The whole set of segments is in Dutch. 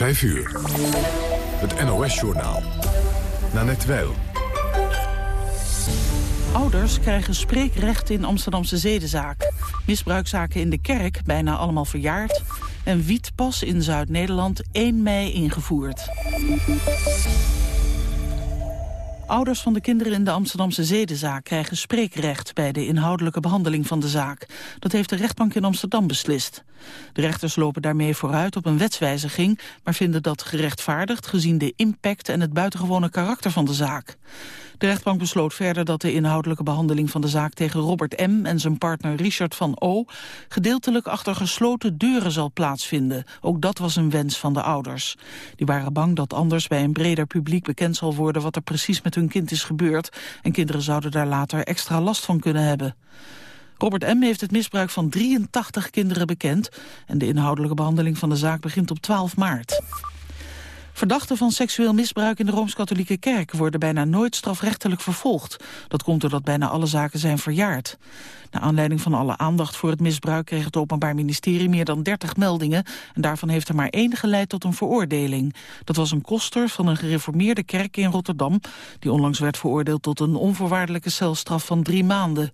5 uur. Het NOS-journaal. Nanette Weil. Ouders krijgen spreekrecht in Amsterdamse zedenzaak. Misbruikzaken in de kerk bijna allemaal verjaard. En wietpas in Zuid-Nederland 1 mei ingevoerd. Ouders van de kinderen in de Amsterdamse zedenzaak krijgen spreekrecht bij de inhoudelijke behandeling van de zaak. Dat heeft de rechtbank in Amsterdam beslist. De rechters lopen daarmee vooruit op een wetswijziging, maar vinden dat gerechtvaardigd gezien de impact en het buitengewone karakter van de zaak. De rechtbank besloot verder dat de inhoudelijke behandeling van de zaak tegen Robert M. en zijn partner Richard van O. gedeeltelijk achter gesloten deuren zal plaatsvinden. Ook dat was een wens van de ouders. Die waren bang dat anders bij een breder publiek bekend zal worden wat er precies met hun kind is gebeurd en kinderen zouden daar later extra last van kunnen hebben. Robert M. heeft het misbruik van 83 kinderen bekend en de inhoudelijke behandeling van de zaak begint op 12 maart. Verdachten van seksueel misbruik in de Rooms-Katholieke Kerk worden bijna nooit strafrechtelijk vervolgd. Dat komt doordat bijna alle zaken zijn verjaard. Naar aanleiding van alle aandacht voor het misbruik kreeg het Openbaar Ministerie meer dan 30 meldingen. En daarvan heeft er maar één geleid tot een veroordeling. Dat was een koster van een gereformeerde kerk in Rotterdam, die onlangs werd veroordeeld tot een onvoorwaardelijke celstraf van drie maanden.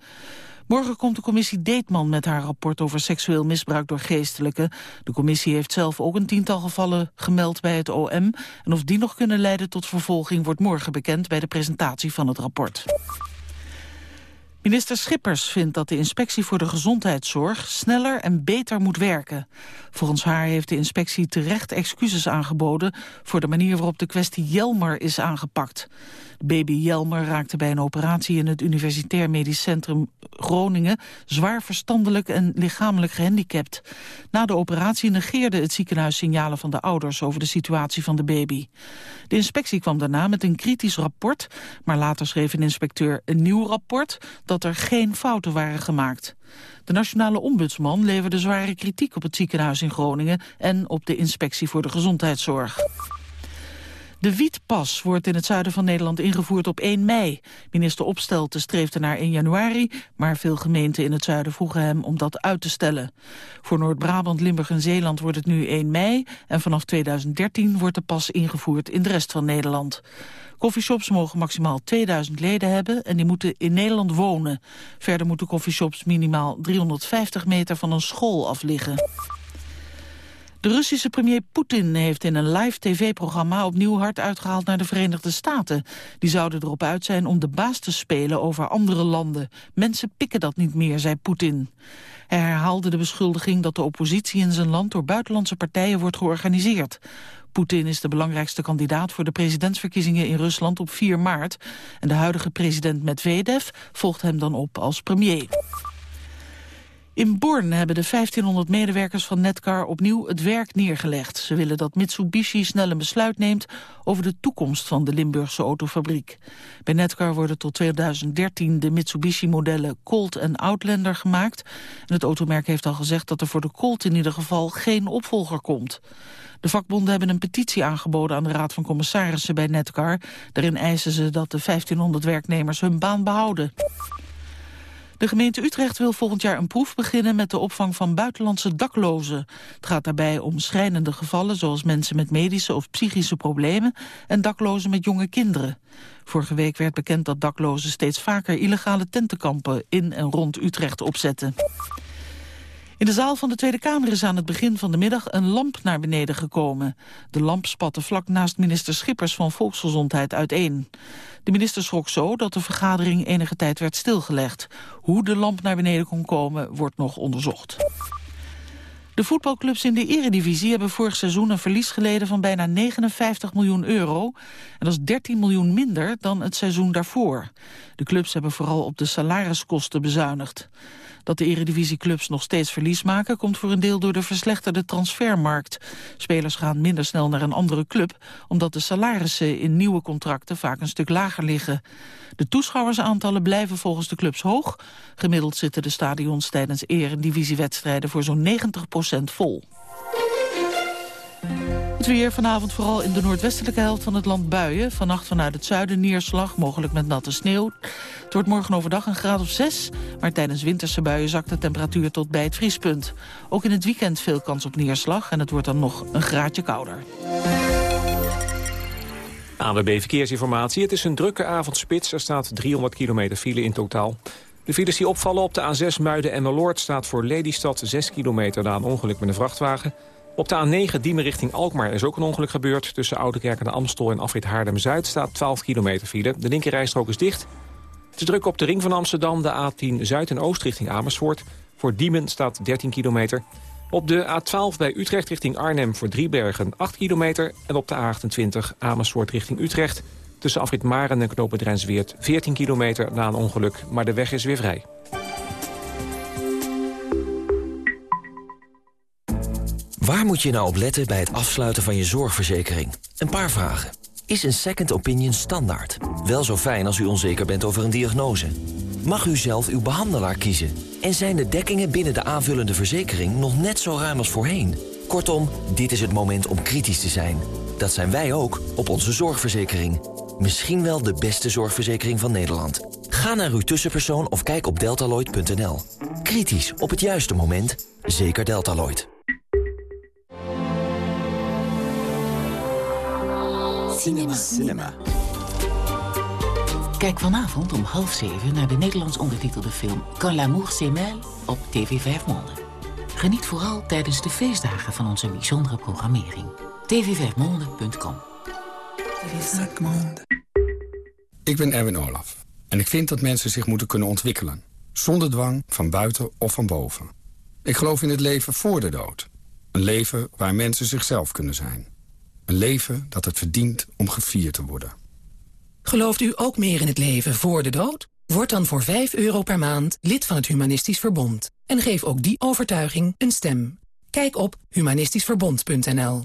Morgen komt de commissie Deetman met haar rapport over seksueel misbruik door geestelijken. De commissie heeft zelf ook een tiental gevallen gemeld bij het OM. En of die nog kunnen leiden tot vervolging wordt morgen bekend bij de presentatie van het rapport. Minister Schippers vindt dat de inspectie voor de gezondheidszorg sneller en beter moet werken. Volgens haar heeft de inspectie terecht excuses aangeboden voor de manier waarop de kwestie Jelmer is aangepakt. Baby Jelmer raakte bij een operatie in het Universitair Medisch Centrum Groningen zwaar verstandelijk en lichamelijk gehandicapt. Na de operatie negeerde het ziekenhuis signalen van de ouders over de situatie van de baby. De inspectie kwam daarna met een kritisch rapport, maar later schreef een inspecteur een nieuw rapport dat er geen fouten waren gemaakt. De nationale ombudsman leverde zware kritiek op het ziekenhuis in Groningen en op de inspectie voor de gezondheidszorg. De wietpas wordt in het zuiden van Nederland ingevoerd op 1 mei. Minister Opstelten streefde naar 1 januari, maar veel gemeenten in het zuiden vroegen hem om dat uit te stellen. Voor Noord-Brabant, Limburg en Zeeland wordt het nu 1 mei en vanaf 2013 wordt de pas ingevoerd in de rest van Nederland. Coffeeshops mogen maximaal 2000 leden hebben en die moeten in Nederland wonen. Verder moeten coffeeshops minimaal 350 meter van een school af liggen. De Russische premier Poetin heeft in een live tv-programma opnieuw hard uitgehaald naar de Verenigde Staten. Die zouden erop uit zijn om de baas te spelen over andere landen. Mensen pikken dat niet meer, zei Poetin. Hij herhaalde de beschuldiging dat de oppositie in zijn land door buitenlandse partijen wordt georganiseerd. Poetin is de belangrijkste kandidaat voor de presidentsverkiezingen in Rusland op 4 maart. En de huidige president Medvedev volgt hem dan op als premier. In Born hebben de 1500 medewerkers van Netcar opnieuw het werk neergelegd. Ze willen dat Mitsubishi snel een besluit neemt over de toekomst van de Limburgse autofabriek. Bij Netcar worden tot 2013 de Mitsubishi-modellen Colt en Outlander gemaakt. En het automerk heeft al gezegd dat er voor de Colt in ieder geval geen opvolger komt. De vakbonden hebben een petitie aangeboden aan de Raad van Commissarissen bij Netcar. Daarin eisen ze dat de 1500 werknemers hun baan behouden. De gemeente Utrecht wil volgend jaar een proef beginnen met de opvang van buitenlandse daklozen. Het gaat daarbij om schrijnende gevallen zoals mensen met medische of psychische problemen en daklozen met jonge kinderen. Vorige week werd bekend dat daklozen steeds vaker illegale tentenkampen in en rond Utrecht opzetten. In de zaal van de Tweede Kamer is aan het begin van de middag een lamp naar beneden gekomen. De lamp spatte vlak naast minister Schippers van Volksgezondheid uiteen. De minister schrok zo dat de vergadering enige tijd werd stilgelegd. Hoe de lamp naar beneden kon komen, wordt nog onderzocht. De voetbalclubs in de eredivisie hebben vorig seizoen een verlies geleden van bijna 59 miljoen euro. En dat is 13 miljoen minder dan het seizoen daarvoor. De clubs hebben vooral op de salariskosten bezuinigd. Dat de eredivisieclubs nog steeds verlies maken... komt voor een deel door de verslechterde transfermarkt. Spelers gaan minder snel naar een andere club... omdat de salarissen in nieuwe contracten vaak een stuk lager liggen. De toeschouwersaantallen blijven volgens de clubs hoog. Gemiddeld zitten de stadions tijdens eredivisiewedstrijden voor zo'n 90% vol. Het weer vanavond vooral in de noordwestelijke helft van het land buien. Vannacht vanuit het zuiden neerslag, mogelijk met natte sneeuw. Het wordt morgen overdag een graad of 6, maar tijdens winterse buien zakt de temperatuur tot bij het vriespunt. Ook in het weekend veel kans op neerslag en het wordt dan nog een graadje kouder. ANWB Verkeersinformatie. Het is een drukke avondspits. Er staat 300 kilometer file in totaal. De files die opvallen op de A6 Muiden en Meloord staat voor Lelystad 6 kilometer na een ongeluk met een vrachtwagen. Op de A9 Diemen richting Alkmaar is ook een ongeluk gebeurd. Tussen Oudekerk en Amstel en Afrit Haarlem-Zuid staat 12 kilometer file. De linkerrijstrook is dicht. Is druk op de ring van Amsterdam, de A10 Zuid en Oost richting Amersfoort. Voor Diemen staat 13 kilometer. Op de A12 bij Utrecht richting Arnhem voor Driebergen 8 kilometer. En op de A28 Amersfoort richting Utrecht. Tussen Afrit Maren en Knopen Drensweert 14 kilometer na een ongeluk. Maar de weg is weer vrij. Waar moet je nou op letten bij het afsluiten van je zorgverzekering? Een paar vragen. Is een second opinion standaard? Wel zo fijn als u onzeker bent over een diagnose. Mag u zelf uw behandelaar kiezen? En zijn de dekkingen binnen de aanvullende verzekering nog net zo ruim als voorheen? Kortom, dit is het moment om kritisch te zijn. Dat zijn wij ook op onze zorgverzekering. Misschien wel de beste zorgverzekering van Nederland. Ga naar uw tussenpersoon of kijk op deltaloid.nl. Kritisch op het juiste moment. Zeker Deltaloid. Cinema. Cinema. Kijk vanavond om half zeven naar de Nederlands ondertitelde film Quand l'amour s'émêle op TV 5 Monde. Geniet vooral tijdens de feestdagen van onze bijzondere programmering. tv5monde.com Ik ben Erwin Olaf en ik vind dat mensen zich moeten kunnen ontwikkelen. Zonder dwang, van buiten of van boven. Ik geloof in het leven voor de dood. Een leven waar mensen zichzelf kunnen zijn. Een leven dat het verdient om gevierd te worden. Gelooft u ook meer in het leven voor de dood? Word dan voor 5 euro per maand lid van het Humanistisch Verbond. En geef ook die overtuiging een stem. Kijk op humanistischverbond.nl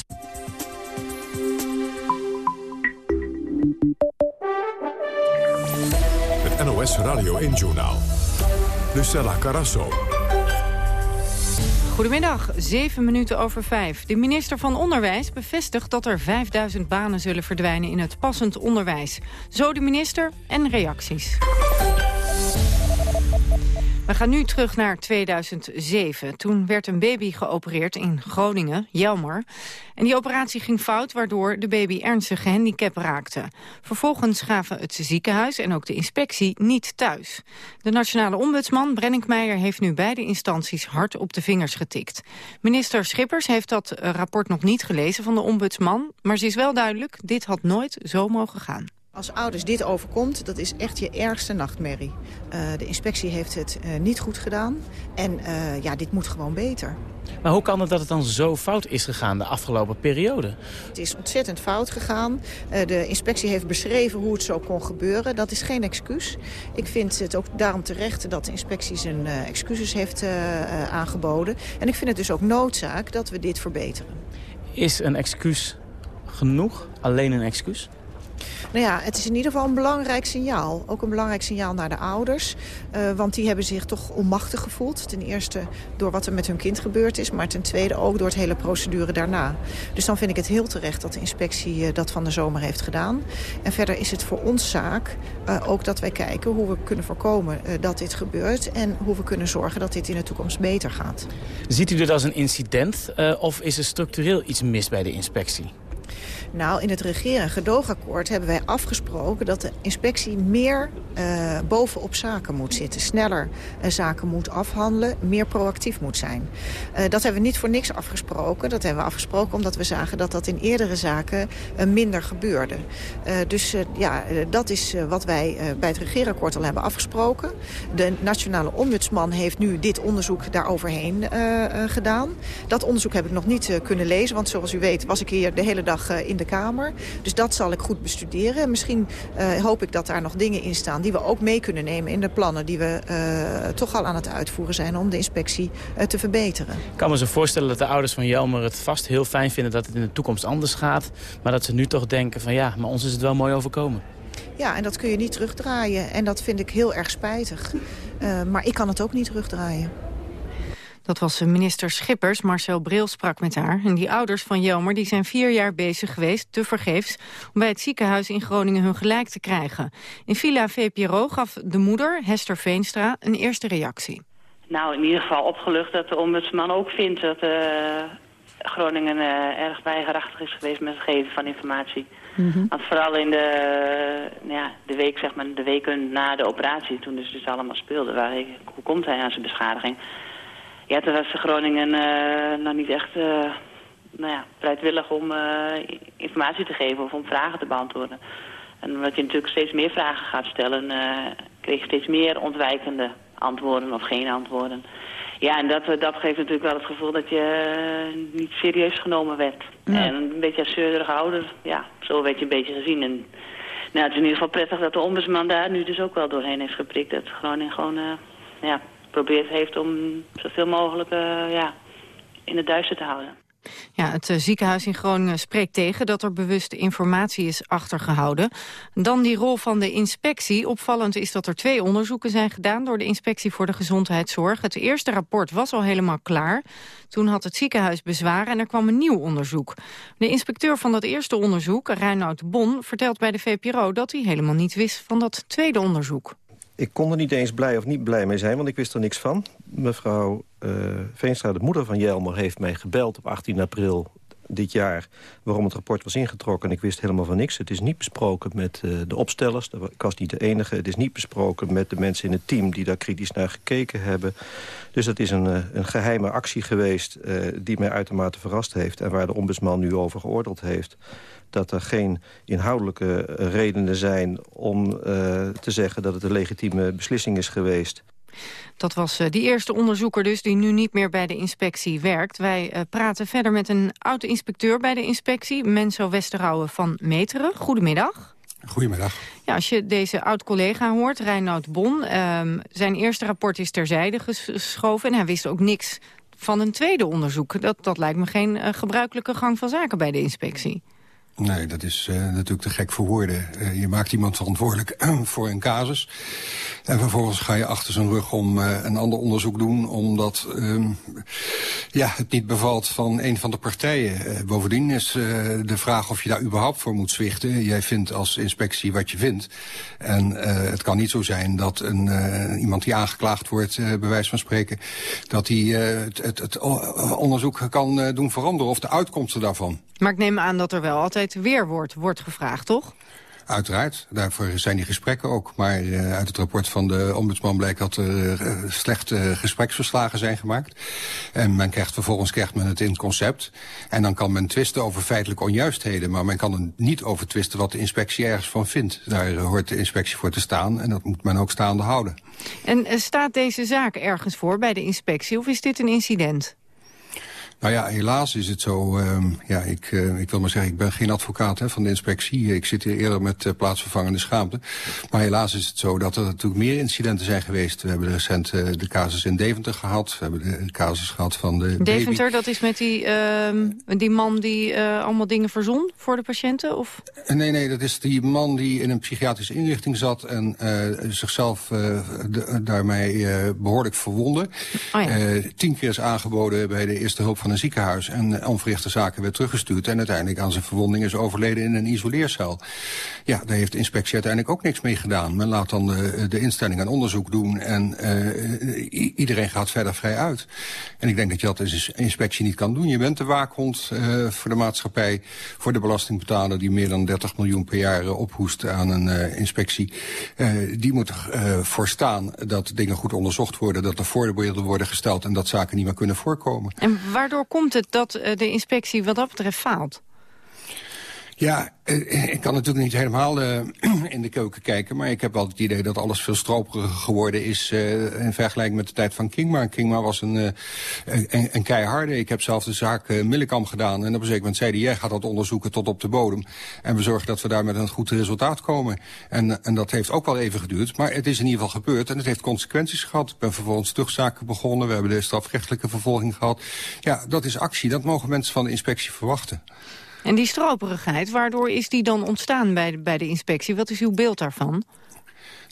NOS Radio 1-journaal. Lucella Carasso. Goedemiddag, zeven minuten over vijf. De minister van Onderwijs bevestigt dat er 5000 banen zullen verdwijnen in het passend onderwijs. Zo de minister en reacties. We gaan nu terug naar 2007. Toen werd een baby geopereerd in Groningen, Jelmer. En die operatie ging fout, waardoor de baby ernstig gehandicapt raakte. Vervolgens gaven het ziekenhuis en ook de inspectie niet thuis. De nationale ombudsman Brenninkmeijer heeft nu beide instanties hard op de vingers getikt. Minister Schippers heeft dat rapport nog niet gelezen van de ombudsman. Maar ze is wel duidelijk, dit had nooit zo mogen gaan. Als ouders dit overkomt, dat is echt je ergste nachtmerrie. Uh, de inspectie heeft het uh, niet goed gedaan en uh, ja, dit moet gewoon beter. Maar hoe kan het dat het dan zo fout is gegaan de afgelopen periode? Het is ontzettend fout gegaan. de inspectie heeft beschreven hoe het zo kon gebeuren. Dat is geen excuus. Ik vind het ook daarom terecht dat de inspectie zijn excuses heeft aangeboden. En ik vind het dus ook noodzaak dat we dit verbeteren. Is een excuus genoeg? Alleen een excuus? Nou ja, het is in ieder geval een belangrijk signaal. Ook een belangrijk signaal naar de ouders. Uh, want die hebben zich toch onmachtig gevoeld. Ten eerste door wat er met hun kind gebeurd is. Maar ten tweede ook door het hele procedure daarna. Dus dan vind ik het heel terecht dat de inspectie uh, dat van de zomer heeft gedaan. En verder is het voor ons zaak uh, ook dat wij kijken hoe we kunnen voorkomen dat dit gebeurt. En hoe we kunnen zorgen dat dit in de toekomst beter gaat. Ziet u dit als een incident of is er structureel iets mis bij de inspectie? Nou, in het regeren- en gedoogakkoord hebben wij afgesproken... dat de inspectie meer uh, bovenop zaken moet zitten. Sneller uh, zaken moet afhandelen, meer proactief moet zijn. Uh, dat hebben we niet voor niks afgesproken. Dat hebben we afgesproken omdat we zagen dat dat in eerdere zaken minder gebeurde. dus ja, dat is wat wij bij het regeerakkoord al hebben afgesproken. De nationale ombudsman heeft nu dit onderzoek daaroverheen gedaan. Dat onderzoek heb ik nog niet kunnen lezen, want zoals u weet was ik hier de hele dag in de Kamer. Dus dat zal ik goed bestuderen. Misschien hoop ik dat daar nog dingen in staan die we ook mee kunnen nemen in de plannen die we uh, toch al aan het uitvoeren zijn om de inspectie uh, te verbeteren. Ik kan me zo voorstellen dat de ouders van Jelmer het vast heel fijn vinden dat het in de toekomst anders gaat. Maar dat ze nu toch denken van ja, maar ons is het wel mooi overkomen. Ja, en dat kun je niet terugdraaien. En dat vind ik heel erg spijtig. Maar ik kan het ook niet terugdraaien. Dat was minister Schippers. Marcel Bril sprak met haar. En die ouders van Jelmer die zijn vier jaar bezig geweest, tevergeefs... om bij het ziekenhuis in Groningen hun gelijk te krijgen. In Villa VPRO gaf de moeder, Hester Veenstra, een eerste reactie. Nou, in ieder geval opgelucht dat de ombudsman ook vindt... dat uh, Groningen uh, erg weigerachtig is geweest met het geven van informatie. Mm -hmm. Want vooral in de, nou ja, de week, zeg maar, de weken na de operatie, toen dus, dus allemaal speelde... Waar, hoe komt hij aan zijn beschadiging ja, toen was Groningen uh, nog niet echt uh, nou ja, bereidwillig om uh, informatie te geven of om vragen te beantwoorden. En omdat je natuurlijk steeds meer vragen gaat stellen, kreeg je steeds meer ontwijkende antwoorden of geen antwoorden. Ja, en dat, dat geeft natuurlijk wel het gevoel dat je niet serieus genomen werd. Ja. En een beetje als zeurderige ouder, ja, zo werd je een beetje gezien. En nou, het is in ieder geval prettig dat de ombudsman daar nu dus ook wel doorheen heeft geprikt. Dat Groningen gewoon, ja, geprobeerd heeft om zoveel mogelijk uh, ja, in het duister te houden. Ja, het uh, ziekenhuis in Groningen spreekt tegen dat er bewuste informatie is achtergehouden. Dan die rol van de inspectie. Opvallend is dat er twee onderzoeken zijn gedaan door de Inspectie voor de Gezondheidszorg. Het eerste rapport was al helemaal klaar. Toen had het ziekenhuis bezwaren en er kwam een nieuw onderzoek. De inspecteur van dat eerste onderzoek, Reinoud Bon, vertelt bij de VPRO dat hij helemaal niet wist van dat tweede onderzoek. Ik kon er niet eens blij of niet blij mee zijn, want ik wist er niks van. Mevrouw uh, Veenstra, de moeder van Jelmer, heeft mij gebeld op 18 april dit jaar... waarom het rapport was ingetrokken. En ik wist helemaal van niks. Het is niet besproken met uh, de opstellers. Ik was niet de enige. Het is niet besproken met de mensen in het team... die daar kritisch naar gekeken hebben. Dus dat is een, uh, een geheime actie geweest... Die mij uitermate verrast heeft... en waar de ombudsman nu over geoordeeld heeft dat er geen inhoudelijke redenen zijn om uh, te zeggen dat het een legitieme beslissing is geweest. Dat was uh, die eerste onderzoeker dus die nu niet meer bij de inspectie werkt. Wij uh, praten verder met een oud-inspecteur bij de inspectie, Menso Westerrouwen van Meteren. Goedemiddag. Goedemiddag. Ja, als je deze oud-collega hoort, Reinoud Bon, um, zijn eerste rapport is terzijde geschoven en hij wist ook niks van een tweede onderzoek. Dat, dat lijkt me geen uh, gebruikelijke gang van zaken bij de inspectie. Nee, dat is uh, natuurlijk te gek voor woorden. Uh, je maakt iemand verantwoordelijk voor een casus. En vervolgens ga je achter zijn rug om uh, een ander onderzoek doen... omdat um, ja, het niet bevalt van een van de partijen. bovendien is de vraag of je daar überhaupt voor moet zwichten. Jij vindt als inspectie wat je vindt. En het kan niet zo zijn dat een, iemand die aangeklaagd wordt... bij wijze van spreken, dat hij het, het, het, onderzoek kan doen veranderen... of de uitkomsten daarvan. Maar ik neem aan dat er wel altijd weerwoord wordt gevraagd, toch? Uiteraard, daarvoor zijn die gesprekken ook. Maar uh, uit het rapport van de ombudsman blijkt dat er uh, slechte gespreksverslagen zijn gemaakt. En men krijgt vervolgens krijgt men het in concept. En dan kan men twisten over feitelijke onjuistheden. Maar men kan er niet over twisten wat de inspectie ergens van vindt. Daar hoort de inspectie voor te staan en dat moet men ook staande houden. En staat deze zaak ergens voor bij de inspectie of is dit een incident? Nou ja, helaas is het zo. Um, ja, ik, uh, ik wil maar zeggen, ik ben geen advocaat hè, van de inspectie. Ik zit hier eerder met uh, plaatsvervangende schaamte. Maar helaas is het zo dat er natuurlijk meer incidenten zijn geweest. We hebben recent uh, de casus in Deventer gehad. We hebben de casus gehad van de Deventer, baby. dat is met die, uh, die man die allemaal dingen verzon voor de patiënten? Of? Nee, nee, dat is die man die in een psychiatrische inrichting zat... en zichzelf de, daarmee behoorlijk verwonde. Oh ja. tien keer is aangeboden bij de eerste hulp van van een ziekenhuis... en onverrichte zaken werd teruggestuurd... en uiteindelijk aan zijn verwonding is overleden in een isoleercel. Ja, daar heeft de inspectie uiteindelijk ook niks mee gedaan. Men laat dan de, de instelling een onderzoek doen... en uh, iedereen gaat verder vrij uit. En ik denk dat je dat als inspectie niet kan doen. Je bent de waakhond voor de maatschappij, voor de belastingbetaler... die meer dan 30 miljoen per jaar ophoest aan een inspectie. die moet ervoor staan dat dingen goed onderzocht worden... dat er voorbeelden worden gesteld en dat zaken niet meer kunnen voorkomen. En waardoor komt het dat de inspectie wat dat betreft faalt? Ja, eh, ik kan natuurlijk niet helemaal uh, in de keuken kijken... maar ik heb wel het idee dat alles veel stroperiger geworden is... Uh, in vergelijking met de tijd van Kingma. Kingma was een, een, een, keiharde. Ik heb zelf de zaak uh, Millekam gedaan. En op een zeker moment hij... jij gaat dat onderzoeken tot op de bodem. En we zorgen dat we daar met een goed resultaat komen. En, en dat heeft ook wel even geduurd. Maar het is in ieder geval gebeurd en het heeft consequenties gehad. Ik ben vervolgens terugzaken begonnen. We hebben de strafrechtelijke vervolging gehad. Ja, dat is actie. Dat mogen mensen van de inspectie verwachten. En die stroperigheid, waardoor is die dan ontstaan bij de, bij de inspectie? Wat is uw beeld daarvan?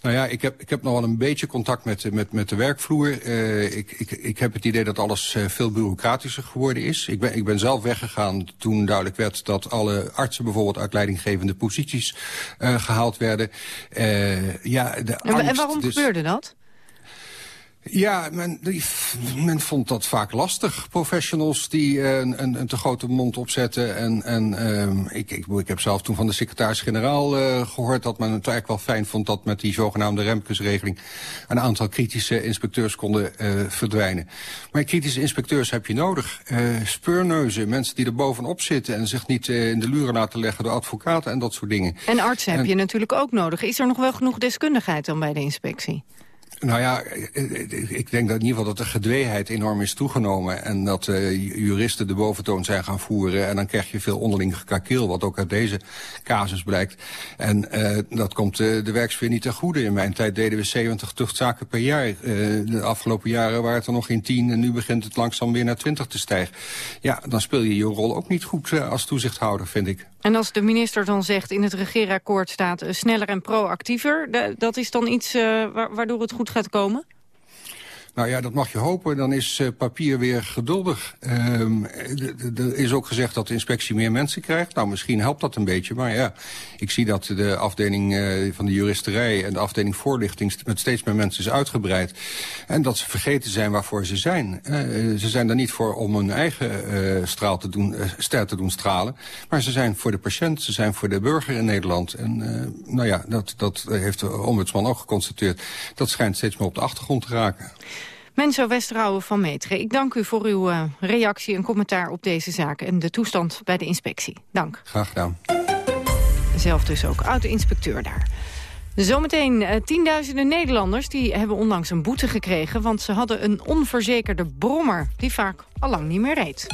Nou ja, ik heb, ik heb nog wel een beetje contact met, met, met de werkvloer. Uh, ik, ik, ik heb het idee dat alles uh, veel bureaucratischer geworden is. Ik ben, ik ben zelf weggegaan toen duidelijk werd dat alle artsen bijvoorbeeld uit leidinggevende posities uh, gehaald werden. ja, de en, angst, en waarom dus... gebeurde dat? Ja, men, men vond dat vaak lastig. Professionals die uh, een, een, te grote mond opzetten. En, en uh, ik, ik, ik heb zelf toen van de secretaris-generaal uh, gehoord... dat men het eigenlijk wel fijn vond dat met die zogenaamde Remkesregeling... een aantal kritische inspecteurs konden uh, verdwijnen. Maar kritische inspecteurs heb je nodig. speurneuzen, mensen die er bovenop zitten... en zich niet in de luren laten leggen door advocaten en dat soort dingen. En artsen en, heb je natuurlijk ook nodig. Is er nog wel genoeg deskundigheid dan bij de inspectie? Nou ja, ik denk dat in ieder geval dat de gedweeheid enorm is toegenomen... en dat juristen de boventoon zijn gaan voeren... en dan krijg je veel onderling gekakeel, wat ook uit deze casus blijkt. En dat komt de werksfeer niet ten goede. In mijn tijd deden we 70 tuchtzaken per jaar. de afgelopen jaren waren het er nog geen 10 en nu begint het langzaam weer naar 20 te stijgen. Ja, dan speel je je rol ook niet goed als toezichthouder, vind ik. En als de minister dan zegt in het regeerakkoord staat sneller en proactiever... dat is dan iets waardoor het goed gaat komen? Nou ja, dat mag je hopen. Dan is uh, papier weer geduldig. Um, er is ook gezegd dat de inspectie meer mensen krijgt. Nou, misschien helpt dat een beetje. Maar ja, ik zie dat de afdeling uh, van de juristerij... en de afdeling voorlichting met steeds meer mensen is uitgebreid. En dat ze vergeten zijn waarvoor ze zijn. Uh, ze zijn er niet voor om hun eigen straal te doen, ster te doen stralen. Maar ze zijn voor de patiënt, ze zijn voor de burger in Nederland. En nou ja, dat, dat heeft de ombudsman ook geconstateerd. Dat schijnt steeds meer op de achtergrond te raken. Menzo Westrouwen van Metre, ik dank u voor uw uh, reactie en commentaar op deze zaak... en de toestand bij de inspectie. Dank. Graag gedaan. Zelf dus ook auto-inspecteur daar. Zometeen uh, tienduizenden Nederlanders die hebben onlangs een boete gekregen... want ze hadden een onverzekerde brommer die vaak al lang niet meer reed.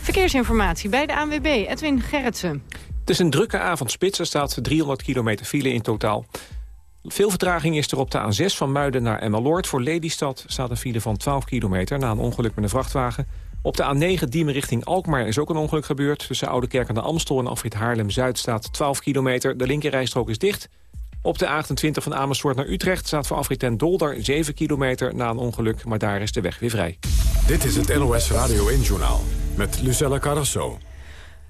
Verkeersinformatie bij de ANWB, Edwin Gerritsen. Het is een drukke avondspits, er staat 300 kilometer file in totaal. Veel vertraging is er op de A6 van Muiden naar Emmeloord. Voor Lelystad staat een file van 12 kilometer na een ongeluk met een vrachtwagen. Op de A9 Diemen richting Alkmaar is ook een ongeluk gebeurd. Tussen Oudekerk en de Amstel en Afrit Haarlem-Zuid staat 12 kilometer. De linkerrijstrook is dicht. Op de A28 van Amersfoort naar Utrecht staat voor Afrit en Dolder 7 kilometer na een ongeluk. Maar daar is de weg weer vrij. Dit is het NOS Radio 1-journaal met Lucella Carrasso.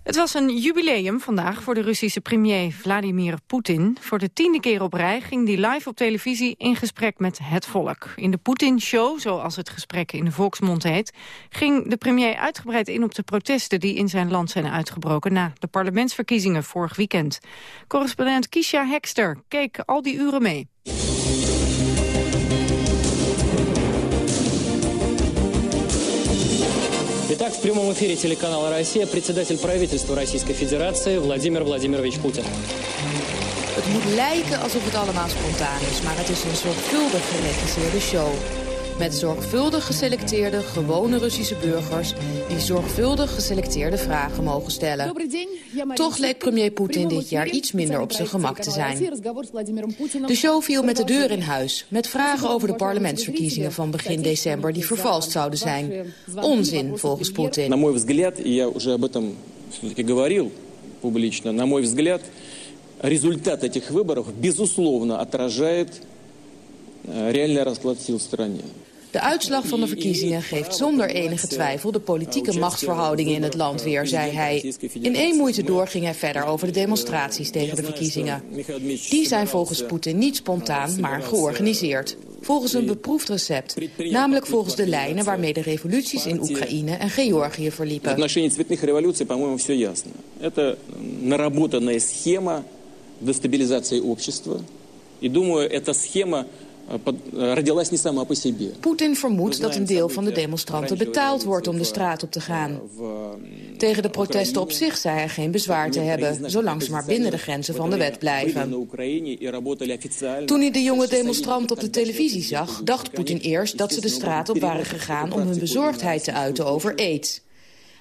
Het was een jubileum vandaag voor de Russische premier Vladimir Poetin. Voor de tiende keer op rij ging hij live op televisie in gesprek met het volk. In de Poetin-show, zoals het gesprek in de volksmond heet... ging de premier uitgebreid in op de protesten die in zijn land zijn uitgebroken... na de parlementsverkiezingen vorig weekend. Correspondent Kisha Hekster keek al die uren mee. Итак, в прямом эфире телеканала «Россия» председатель правительства Российской Федерации Владимир Владимирович Путин. Het moet lijken alsof het allemaal spontaan is, maar het is een zorgvuldig geregisseerde show. Met zorgvuldig geselecteerde, gewone Russische burgers... die zorgvuldig geselecteerde vragen mogen stellen. Toch leek premier Poetin dit jaar iets minder op zijn gemak te zijn. De show viel met de deur in huis... met vragen over de parlementsverkiezingen van begin december... die vervalst zouden zijn. Onzin, volgens Poetin. На мой взгляд, я уже об этом говорил публично, на мой взгляд, результат этих выборов, безусловно, отражает реальный расклад сил в стране. De uitslag van de verkiezingen geeft zonder enige twijfel de politieke machtsverhoudingen in het land weer, zei hij. In één moeite door ging hij verder over de demonstraties tegen de verkiezingen. Die zijn volgens Poetin niet spontaan, maar georganiseerd. Volgens een beproefd recept, namelijk volgens de lijnen waarmee de revoluties in Oekraïne en Georgië verliepen. Это наработанная схема дестабилизации общества. И думаю, эта схема Poetin vermoedt dat een deel van de demonstranten betaald wordt om de straat op te gaan. Tegen de protesten op zich zei hij geen bezwaar te hebben... zolang ze maar binnen de grenzen van de wet blijven. Toen hij de jonge demonstrant op de televisie zag... dacht Poetin eerst dat ze de straat op waren gegaan... om hun bezorgdheid te uiten over aids.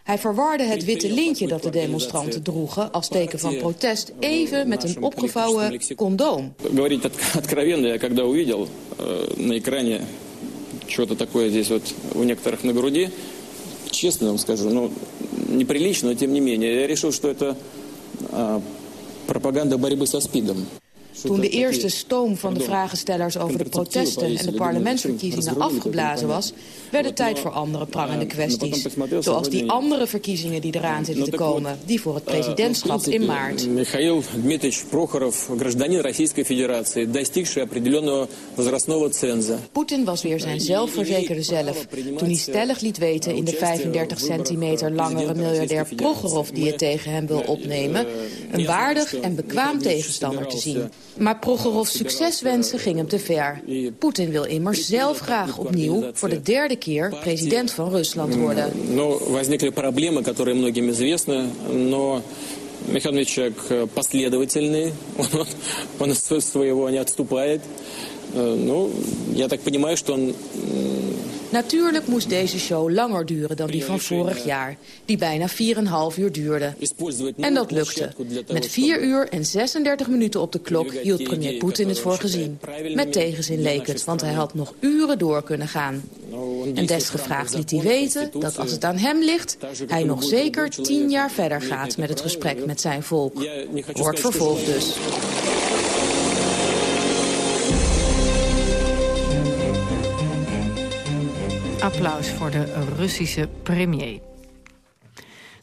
Hij verwarde het witte lintje dat de demonstranten droegen als teken van protest even met een opgevouwen condoom. Говорить откровенно, я когда увидел на экране что-то такое здесь вот у некоторых на груди, честно вам скажу, ну, неприлично, но тем не менее, я решил, что это пропаганда борьбы со СПИДом. Toen de eerste stoom van de vragenstellers over de protesten en de parlementsverkiezingen afgeblazen was, werd het tijd voor andere prangende kwesties. Zoals die andere verkiezingen die eraan zitten te komen, die voor het presidentschap in maart. Михаил Дмитриевич Прохоров, гражданин Российской Федерации, достигший определенного возрастного ценза. Poetin was weer zijn zelfverzekerde zelf, toen hij stellig liet weten in de 35 centimeter langere miljardair Prochorov die het tegen hem wil opnemen, een waardig en bekwaam tegenstander te zien. Maar Prochorovs succeswensen gingen hem te ver. Poetin wil immers zelf graag opnieuw voor de derde keer president van Rusland worden. Но возникли проблемы, которые многим известны, но Михаил Ильич человек последовательный, он, он своего не отступает. Ну, я так понимаю, что он Natuurlijk moest deze show langer duren dan die van vorig jaar, die bijna 4,5 uur duurde. En dat lukte. Met 4 uur en 36 minuten op de klok hield premier Poetin het voor gezien. Met tegenzin leek het, want hij had nog uren door kunnen gaan. En desgevraagd liet hij weten dat als het aan hem ligt... hij nog zeker 10 jaar verder gaat met het gesprek met zijn volk. Wordt vervolgd dus. Applaus voor de Russische premier.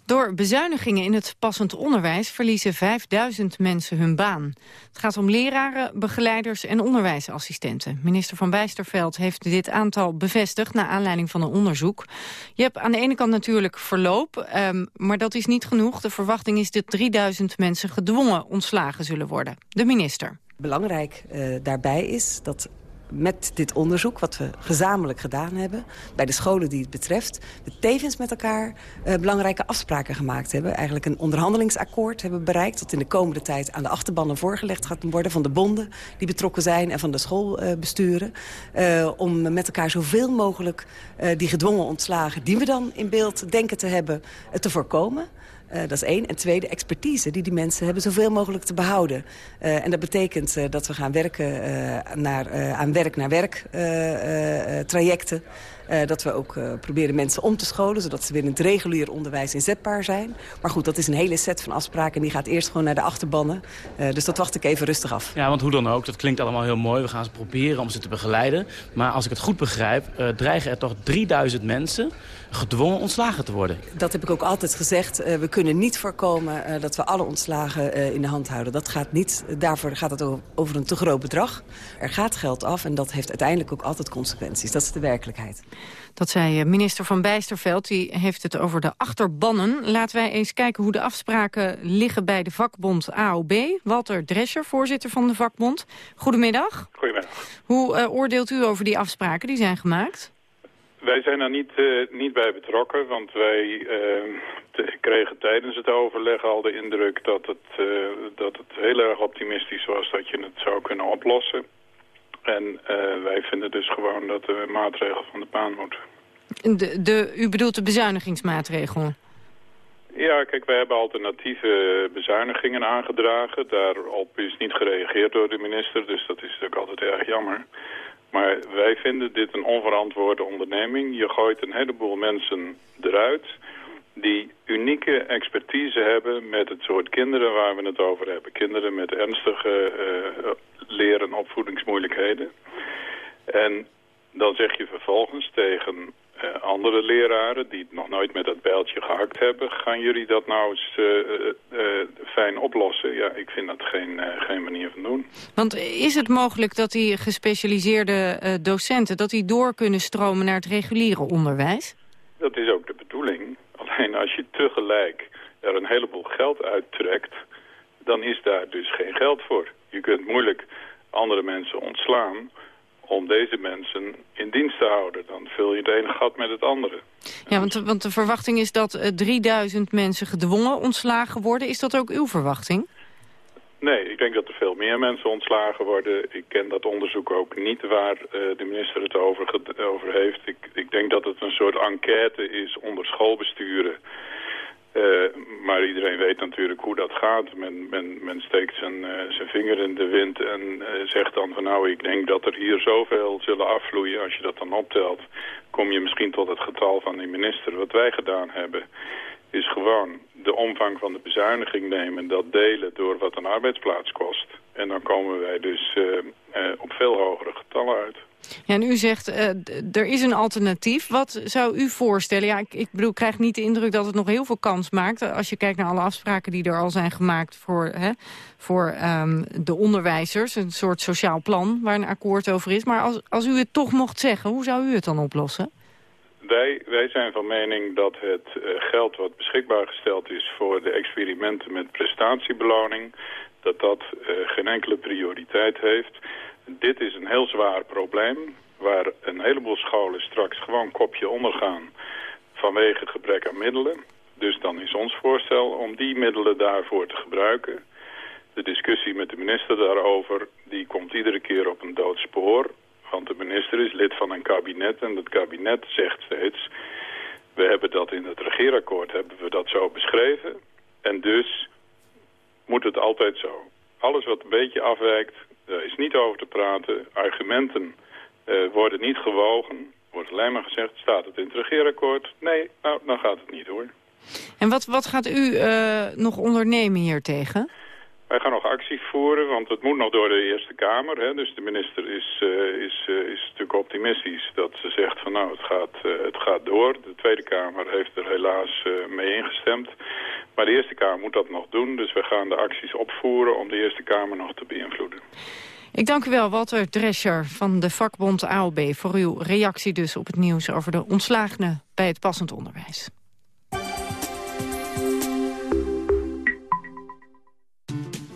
Door bezuinigingen in het passend onderwijs verliezen 5000 mensen hun baan. Het gaat om leraren, begeleiders en onderwijsassistenten. Minister Van Bijsterveld heeft dit aantal bevestigd naar aanleiding van een onderzoek. Je hebt aan de ene kant natuurlijk verloop, um, maar dat is niet genoeg. De verwachting is dat 3000 mensen gedwongen ontslagen zullen worden. De minister. Belangrijk uh, daarbij is dat met dit onderzoek, wat we gezamenlijk gedaan hebben... bij de scholen die het betreft... we tevens met elkaar uh, belangrijke afspraken gemaakt hebben. Eigenlijk een onderhandelingsakkoord hebben bereikt... dat in de komende tijd aan de achterbannen voorgelegd gaat worden... van de bonden die betrokken zijn en van de schoolbesturen. Uh, om met elkaar zoveel mogelijk uh, die gedwongen ontslagen... die we dan in beeld denken te hebben, te voorkomen... Uh, dat is één. En twee, de expertise die die mensen hebben zoveel mogelijk te behouden. Uh, en dat betekent uh, dat we gaan werken naar, aan werk-naar-werk trajecten. Uh, dat we ook uh, proberen mensen om te scholen... zodat ze weer in het regulier onderwijs inzetbaar zijn. Maar goed, dat is een hele set van afspraken... en die gaat eerst gewoon naar de achterbannen. Uh, dus dat wacht ik even rustig af. Ja, want hoe dan ook, dat klinkt allemaal heel mooi. We gaan ze proberen om ze te begeleiden. Maar als ik het goed begrijp, dreigen er toch 3000 mensen gedwongen ontslagen te worden. Dat heb ik ook altijd gezegd. Uh, we kunnen niet voorkomen uh, dat we alle ontslagen uh, in de hand houden. Dat gaat niet. Daarvoor gaat het over een te groot bedrag. Er gaat geld af en dat heeft uiteindelijk ook altijd consequenties. Dat is de werkelijkheid. Dat zei minister Van Bijsterveld. Die heeft het over de achterbannen. Laten wij eens kijken hoe de afspraken liggen bij de vakbond AOB. Walter Drescher, voorzitter van de vakbond. Goedemiddag. Goedemiddag. Hoe oordeelt u over die afspraken die zijn gemaakt? Wij zijn er niet, uh, niet bij betrokken, want wij uh, kregen tijdens het overleg al de indruk dat het, dat het heel erg optimistisch was dat je het zou kunnen oplossen. En wij vinden dus gewoon dat de maatregel van de baan moet. De, de, u bedoelt de bezuinigingsmaatregel? Ja, kijk, wij hebben alternatieve bezuinigingen aangedragen. Daarop is niet gereageerd door de minister, dus dat is natuurlijk altijd erg jammer. Maar wij vinden dit een onverantwoorde onderneming. Je gooit een heleboel mensen eruit die unieke expertise hebben met het soort kinderen waar we het over hebben. Kinderen met ernstige uh, leer- en opvoedingsmoeilijkheden. En Dan zeg je vervolgens tegen uh, andere leraren die nog nooit met dat bijltje gehakt hebben... gaan jullie dat nou eens uh, fijn oplossen? Ja, ik vind dat geen, geen manier van doen. Want is het mogelijk dat die gespecialiseerde docenten... dat die door kunnen stromen naar het reguliere onderwijs? Dat is ook de bedoeling. Alleen als je tegelijk er een heleboel geld uittrekt... dan is daar dus geen geld voor. Je kunt moeilijk andere mensen ontslaan om deze mensen in dienst te houden. Dan vul je het ene gat met het andere. Ja, want, want de verwachting is dat uh, eh, 3000 mensen gedwongen ontslagen worden. Is dat ook uw verwachting? Nee, ik denk dat er veel meer mensen ontslagen worden. Ik ken dat onderzoek ook niet waar uh, de minister het over, over heeft. Ik, ik denk dat het een soort enquête is onder schoolbesturen... Uh, maar iedereen weet natuurlijk hoe dat gaat. Men, men, men steekt zijn, uh, zijn vinger in de wind en zegt dan van nou ik denk dat er hier zoveel zullen afvloeien. Als je dat dan optelt kom je misschien tot het getal van die minister. Wat wij gedaan hebben is gewoon de omvang van de bezuiniging nemen, dat delen door wat een arbeidsplaats kost. En dan komen wij dus op veel hogere getallen uit. Ja, en u zegt, uh, er is een alternatief. Wat zou u voorstellen? Ja, ik, ik bedoel, krijg niet de indruk dat het nog heel veel kans maakt... als je kijkt naar alle afspraken die er al zijn gemaakt voor, hè, voor um, de onderwijzers. Een soort sociaal plan waar een akkoord over is. Maar als, als u het toch mocht zeggen, hoe zou u het dan oplossen? Wij, zijn van mening dat het uh, geld wat beschikbaar gesteld is... voor de experimenten met prestatiebeloning... dat dat uh, geen enkele prioriteit heeft... Dit is een heel zwaar probleem waar een heleboel scholen straks gewoon kopje ondergaan vanwege gebrek aan middelen. Dus dan is ons voorstel om die middelen daarvoor te gebruiken. De discussie met de minister daarover die komt iedere keer op een doodspoor. Want de minister is lid van een kabinet en het kabinet zegt steeds... we hebben dat in het regeerakkoord hebben we dat zo beschreven. En dus moet het altijd zo. Alles wat een beetje afwijkt, er is niet over te praten. Argumenten uh, worden niet gewogen. Wordt alleen maar gezegd, staat het in het regeerakkoord? Nee, nou, dan gaat het niet hoor. En wat, wat gaat u uh, nog ondernemen hiertegen? Wij gaan nog actie voeren, want het moet nog door de Eerste Kamer. Hè? Dus de minister is, uh, is, uh, is natuurlijk optimistisch dat ze zegt van nou het gaat, uh, het gaat door. De Tweede Kamer heeft er helaas mee ingestemd. Maar de Eerste Kamer moet dat nog doen, dus we gaan de acties opvoeren om de Eerste Kamer nog te beïnvloeden. Ik dank u wel, Walter Drescher van de vakbond AOB... voor uw reactie dus op het nieuws over de ontslagenen bij het passend onderwijs.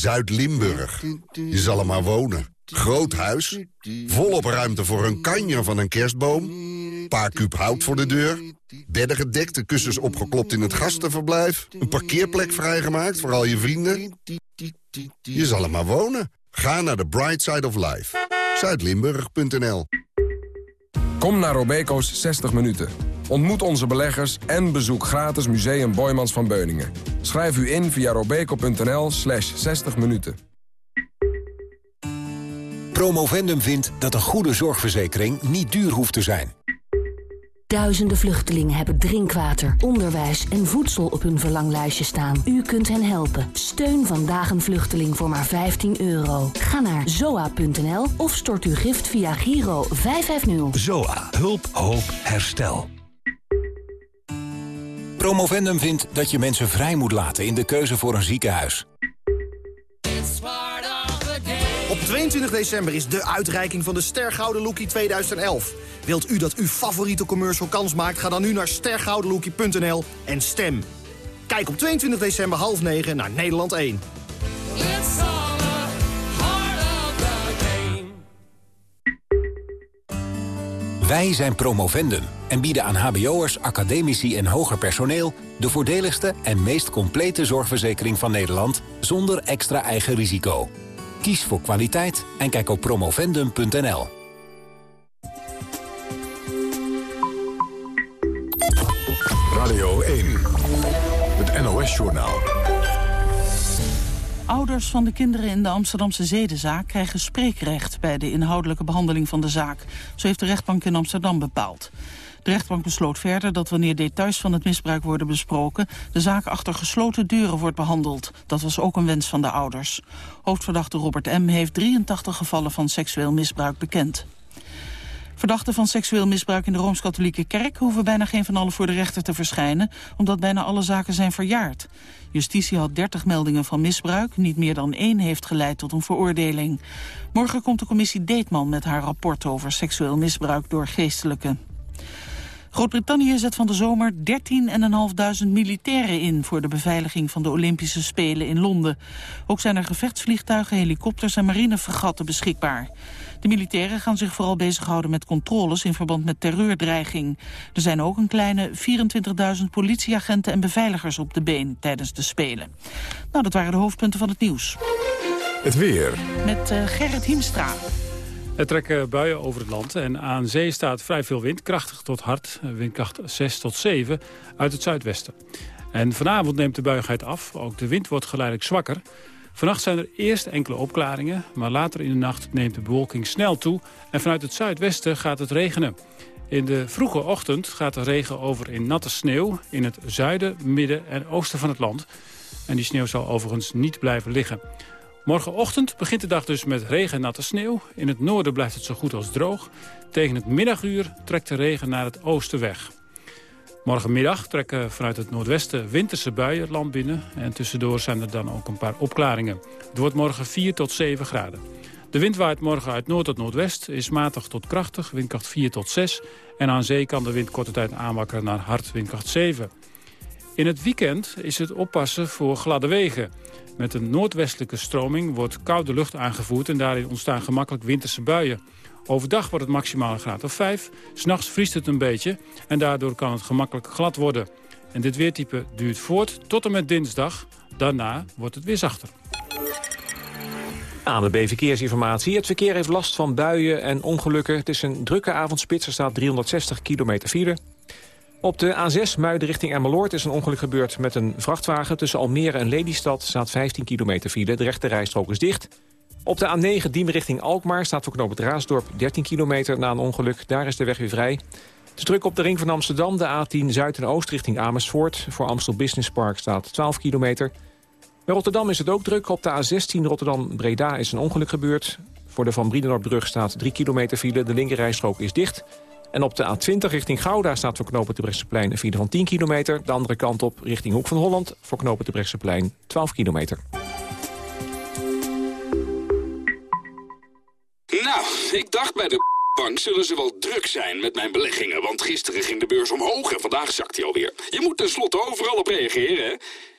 Zuid-Limburg. Je zal er maar wonen. Groot huis, volop ruimte voor een kanjer van een kerstboom... paar kuub hout voor de deur, bedden gedekt, de kussens opgeklopt in het gastenverblijf... een parkeerplek vrijgemaakt voor al je vrienden. Je zal er maar wonen. Ga naar de Bright Side of Life. Zuidlimburg.nl Kom naar Robeco's 60 Minuten. Ontmoet onze beleggers en bezoek gratis Museum Boymans van Beuningen. Schrijf u in via robeco.nl slash 60 minuten. Promovendum vindt dat een goede zorgverzekering niet duur hoeft te zijn. Duizenden vluchtelingen hebben drinkwater, onderwijs en voedsel op hun verlanglijstje staan. U kunt hen helpen. Steun vandaag een vluchteling voor maar 15 euro. Ga naar zoa.nl of stort uw gift via Giro 550. ZOA. Hulp, hoop, herstel. Promovendum vindt dat je mensen vrij moet laten in de keuze voor een ziekenhuis. Op 22 december is de uitreiking van de Stergouden Lookie 2011. Wilt u dat uw favoriete commercial kans maakt? Ga dan nu naar stergoudenlookie.nl en stem. Kijk op 22 december half 9 naar Nederland 1. Wij zijn Promovendum en bieden aan hbo'ers, academici en hoger personeel... de voordeligste en meest complete zorgverzekering van Nederland... zonder extra eigen risico. Kies voor kwaliteit en kijk op promovendum.nl. Radio 1, het NOS-journaal. Ouders van de kinderen in de Amsterdamse zedenzaak krijgen spreekrecht bij de inhoudelijke behandeling van de zaak. Zo heeft de rechtbank in Amsterdam bepaald. De rechtbank besloot verder dat wanneer details van het misbruik worden besproken... de zaak achter gesloten deuren wordt behandeld. Dat was ook een wens van de ouders. Hoofdverdachte Robert M. heeft 83 gevallen van seksueel misbruik bekend. Verdachten van seksueel misbruik in de Rooms-Katholieke Kerk... hoeven bijna geen van allen voor de rechter te verschijnen... omdat bijna alle zaken zijn verjaard. Justitie had 30 meldingen van misbruik. Niet meer dan één heeft geleid tot een veroordeling. Morgen komt de commissie Deetman met haar rapport over seksueel misbruik door geestelijken. Groot-Brittannië zet van de zomer 13.500 militairen in... voor de beveiliging van de Olympische Spelen in Londen. Ook zijn er gevechtsvliegtuigen, helikopters en marinefregatten beschikbaar. De militairen gaan zich vooral bezighouden met controles in verband met terreurdreiging. Er zijn ook een kleine 24.000 politieagenten en beveiligers op de been tijdens de Spelen. Nou, dat waren de hoofdpunten van het nieuws. Het weer. Met uh, Gerrit Hiemstra. Er trekken buien over het land en aan zee staat vrij veel wind, krachtig tot hard, windkracht 6 tot 7 uit het zuidwesten. En vanavond neemt de buigheid af, ook de wind wordt geleidelijk zwakker. Vannacht zijn er eerst enkele opklaringen, maar later in de nacht neemt de bewolking snel toe en vanuit het zuidwesten gaat het regenen. In de vroege ochtend gaat de regen over in natte sneeuw in het zuiden, midden en oosten van het land. En die sneeuw zal overigens niet blijven liggen. Morgenochtend begint de dag dus met regen en natte sneeuw. In het noorden blijft het zo goed als droog. Tegen het middaguur trekt de regen naar het oosten weg. Morgenmiddag trekken vanuit het noordwesten winterse buien het land binnen. En tussendoor zijn er dan ook een paar opklaringen. Het wordt morgen 4 tot 7 graden. De wind waait morgen uit noord tot noordwest, is matig tot krachtig, windkracht 4 tot 6. En aan zee kan de wind korte tijd aanwakkeren naar hard windkracht 7. In het weekend is het oppassen voor gladde wegen. Met een noordwestelijke stroming wordt koude lucht aangevoerd... en daarin ontstaan gemakkelijk winterse buien. Overdag wordt het maximaal een graad of 5. S'nachts vriest het een beetje en daardoor kan het gemakkelijk glad worden. En dit weertype duurt voort tot en met dinsdag. Daarna wordt het weer zachter. Aan de B-verkeersinformatie. Het verkeer heeft last van buien en ongelukken. Het is een drukke avondspits. Er staat 360 kilometer file. Op de A6 Muiden richting Emmeloord is een ongeluk gebeurd met een vrachtwagen. Tussen Almere en Lelystad staat 15 kilometer file. De rechte rijstrook is dicht. Op de A9 Diem richting Alkmaar staat voor knoop het Raasdorp 13 kilometer na een ongeluk. Daar is de weg weer vrij. Het is druk op de ring van Amsterdam, de A10 Zuid en Oost richting Amersfoort. Voor Amstel Business Park staat 12 kilometer. Bij Rotterdam is het ook druk. Op de A16 Rotterdam-Breda is een ongeluk gebeurd. Voor de Van Brienenoordbrug staat 3 kilometer file. De linkerrijstrook is dicht. En op de A20 richting Gouda staat voor knopen de Brechtseplein een file van 10 kilometer. De andere kant op richting Hoek van Holland voor knopen de Brechtseplein 12 kilometer. Nou, ik dacht bij de bank zullen ze wel druk zijn met mijn beleggingen. Want gisteren ging de beurs omhoog en vandaag zakt hij alweer. Je moet tenslotte overal op reageren, hè?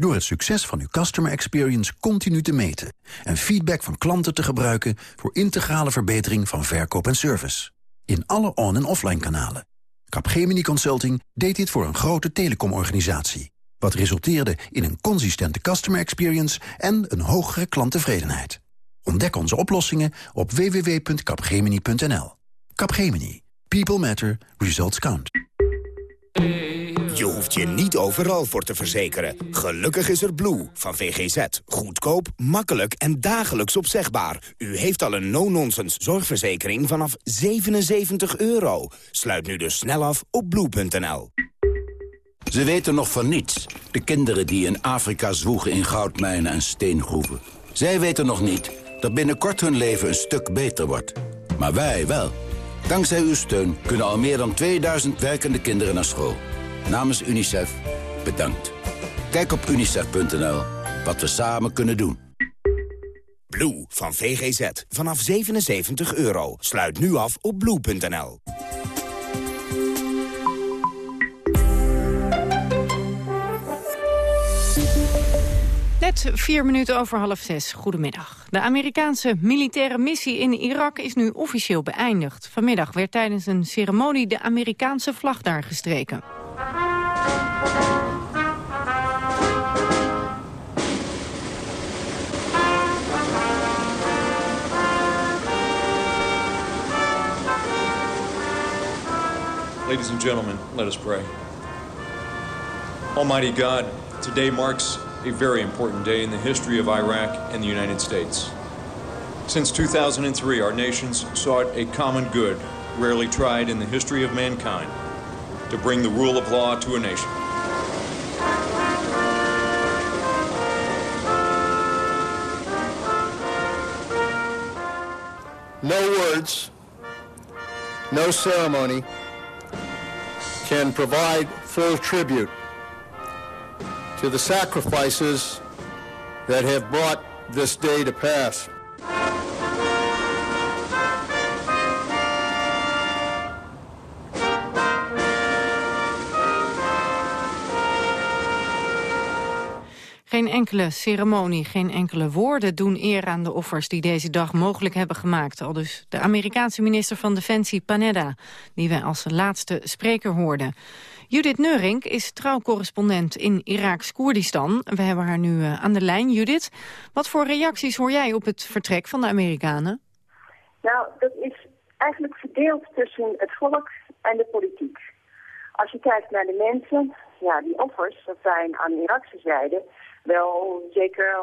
Door het succes van uw customer experience continu te meten... en feedback van klanten te gebruiken voor integrale verbetering van verkoop en service. In alle on- en offline kanalen. Capgemini Consulting deed dit voor een grote telecomorganisatie. Wat resulteerde in een consistente customer experience en een hogere klanttevredenheid. Ontdek onze oplossingen op www.capgemini.nl. Capgemini. People matter. Results count. Je hoeft je niet overal voor te verzekeren. Gelukkig is er Blue van VGZ. Goedkoop, makkelijk en dagelijks opzegbaar. U heeft al een no-nonsense zorgverzekering vanaf 77 euro. Sluit nu dus snel af op blue.nl. Ze weten nog van niets. De kinderen die in Afrika zwoegen in goudmijnen en steengroeven. Zij weten nog niet dat binnenkort hun leven een stuk beter wordt. Maar wij wel. Dankzij uw steun kunnen al meer dan 2000 werkende kinderen naar school. Namens UNICEF, bedankt. Kijk op unicef.nl wat we samen kunnen doen. Blue van VGZ. Vanaf 77 euro. Sluit nu af op blue.nl. Net vier minuten over half zes. Goedemiddag. De Amerikaanse militaire missie in Irak is nu officieel beëindigd. Vanmiddag werd tijdens een ceremonie de Amerikaanse vlag daar gestreken. Ladies and gentlemen, let us pray. Almighty God, today marks a very important day in the history of Iraq and the United States. Since 2003, our nations sought a common good, rarely tried in the history of mankind, to bring the rule of law to a nation. No words, no ceremony can provide full tribute to the sacrifices that have brought this day to pass. Enkele ceremonie, geen enkele woorden doen eer aan de offers die deze dag mogelijk hebben gemaakt. Al dus de Amerikaanse minister van Defensie Panetta, die wij als laatste spreker hoorden. Judith Neurink is trouwcorrespondent in Iraks Koerdistan. We hebben haar nu eh, aan de lijn. Judith, wat voor reacties hoor jij op het vertrek van de Amerikanen? Nou, dat is eigenlijk verdeeld tussen het volk en de politiek. Als je kijkt naar de mensen, ja, die offers, dat zijn aan de Irakse zijde wel zeker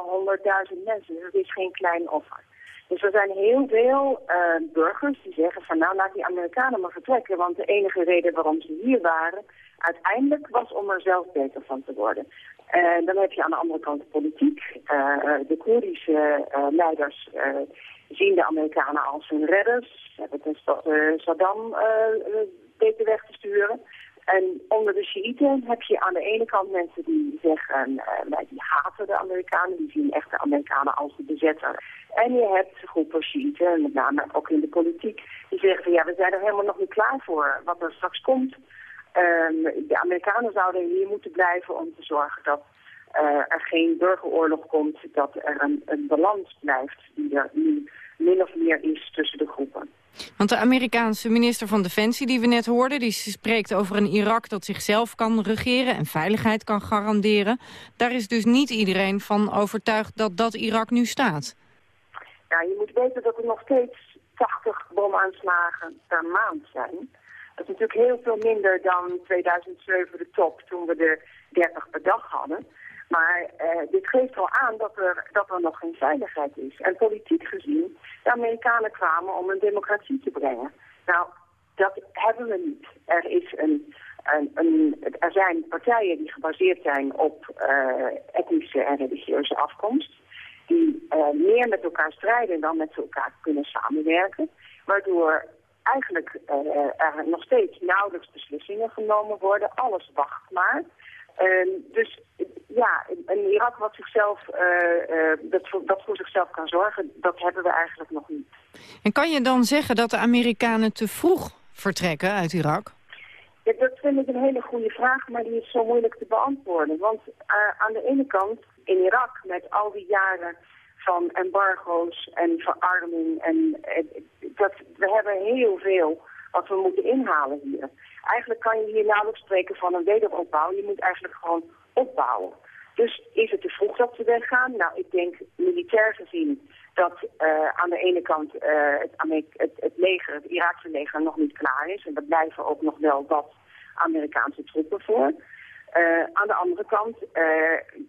100.000 mensen. Dus dat is geen klein offer. Dus er zijn heel veel uh, burgers die zeggen van nou laat die Amerikanen maar vertrekken. Want de enige reden waarom ze hier waren uiteindelijk was om er zelf beter van te worden. En dan heb je aan de andere kant de politiek. Uh, de Koerdische uh, leiders zien de Amerikanen als hun redders. Ze hebben tenslotte Saddam beter weg te sturen. En onder de Shiiten heb je aan de ene kant mensen die zeggen, uh, die haten de Amerikanen, die zien echt de Amerikanen als de bezetter. En je hebt groepen Shiiten, met name ook in de politiek, die zeggen ja, we zijn er helemaal nog niet klaar voor wat er straks komt. Um, de Amerikanen zouden hier moeten blijven om te zorgen dat uh, er geen burgeroorlog komt, dat er een, een balans blijft die er nu min of meer is tussen de groepen. Want de Amerikaanse minister van Defensie die we net hoorden... die spreekt over een Irak dat zichzelf kan regeren en veiligheid kan garanderen. Daar is dus niet iedereen van overtuigd dat dat Irak nu staat. Ja, je moet weten dat er nog steeds 80 bomaanslagen per maand zijn. Dat is natuurlijk heel veel minder dan 2007 de top, toen we er 30 per dag hadden. Maar uh, dit geeft wel aan dat er, dat er nog geen veiligheid is. En politiek gezien, de Amerikanen kwamen om een democratie te brengen. Nou, dat hebben we niet. Er, is een, een, een er zijn partijen die gebaseerd zijn op uh, etnische en religieuze afkomst. Die uh, meer met elkaar strijden dan met elkaar kunnen samenwerken. Waardoor eigenlijk er nog steeds nauwelijks beslissingen genomen worden. Alles wacht maar. Uh, dus ja, een Irak wat zichzelf, uh, uh, dat, voor, dat voor zichzelf kan zorgen, dat hebben we eigenlijk nog niet. En kan je dan zeggen dat de Amerikanen te vroeg vertrekken uit Irak? Ja, dat vind ik een hele goede vraag, maar die is zo moeilijk te beantwoorden. Want aan de ene kant in Irak, met al die jaren van embargo's en verarming, en, dat, we hebben heel veel wat we moeten inhalen hier. Eigenlijk kan je hier nauwelijks spreken van een wederopbouw. Je moet eigenlijk gewoon opbouwen. Dus is het te vroeg dat ze weggaan? Nou, ik denk militair gezien dat uh, aan de ene kant uh, het, het, leger, het Iraakse leger nog niet klaar is. En er blijven ook nog wel wat Amerikaanse troepen voor. Uh, aan de andere kant,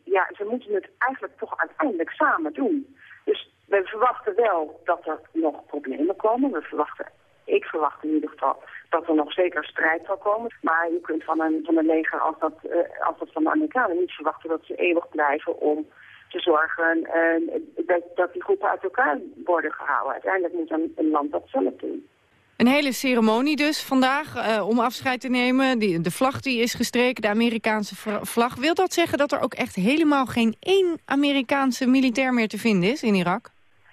ja, ze moeten het eigenlijk toch uiteindelijk samen doen. Dus we verwachten wel dat er nog problemen komen. We verwachten ik verwacht in ieder geval dat er nog zeker strijd zal komen. Maar je kunt van een, van een leger als dat, uh, als dat van de Amerikanen niet verwachten dat ze eeuwig blijven om te zorgen uh, dat, dat die groepen uit elkaar worden gehouden. Uiteindelijk moet een, land dat zelf doen. Een hele ceremonie dus vandaag uh, om afscheid te nemen. Die, de vlag die is gestreken, de Amerikaanse vlag. Wil dat zeggen dat er ook echt helemaal geen één Amerikaanse militair meer te vinden is in Irak?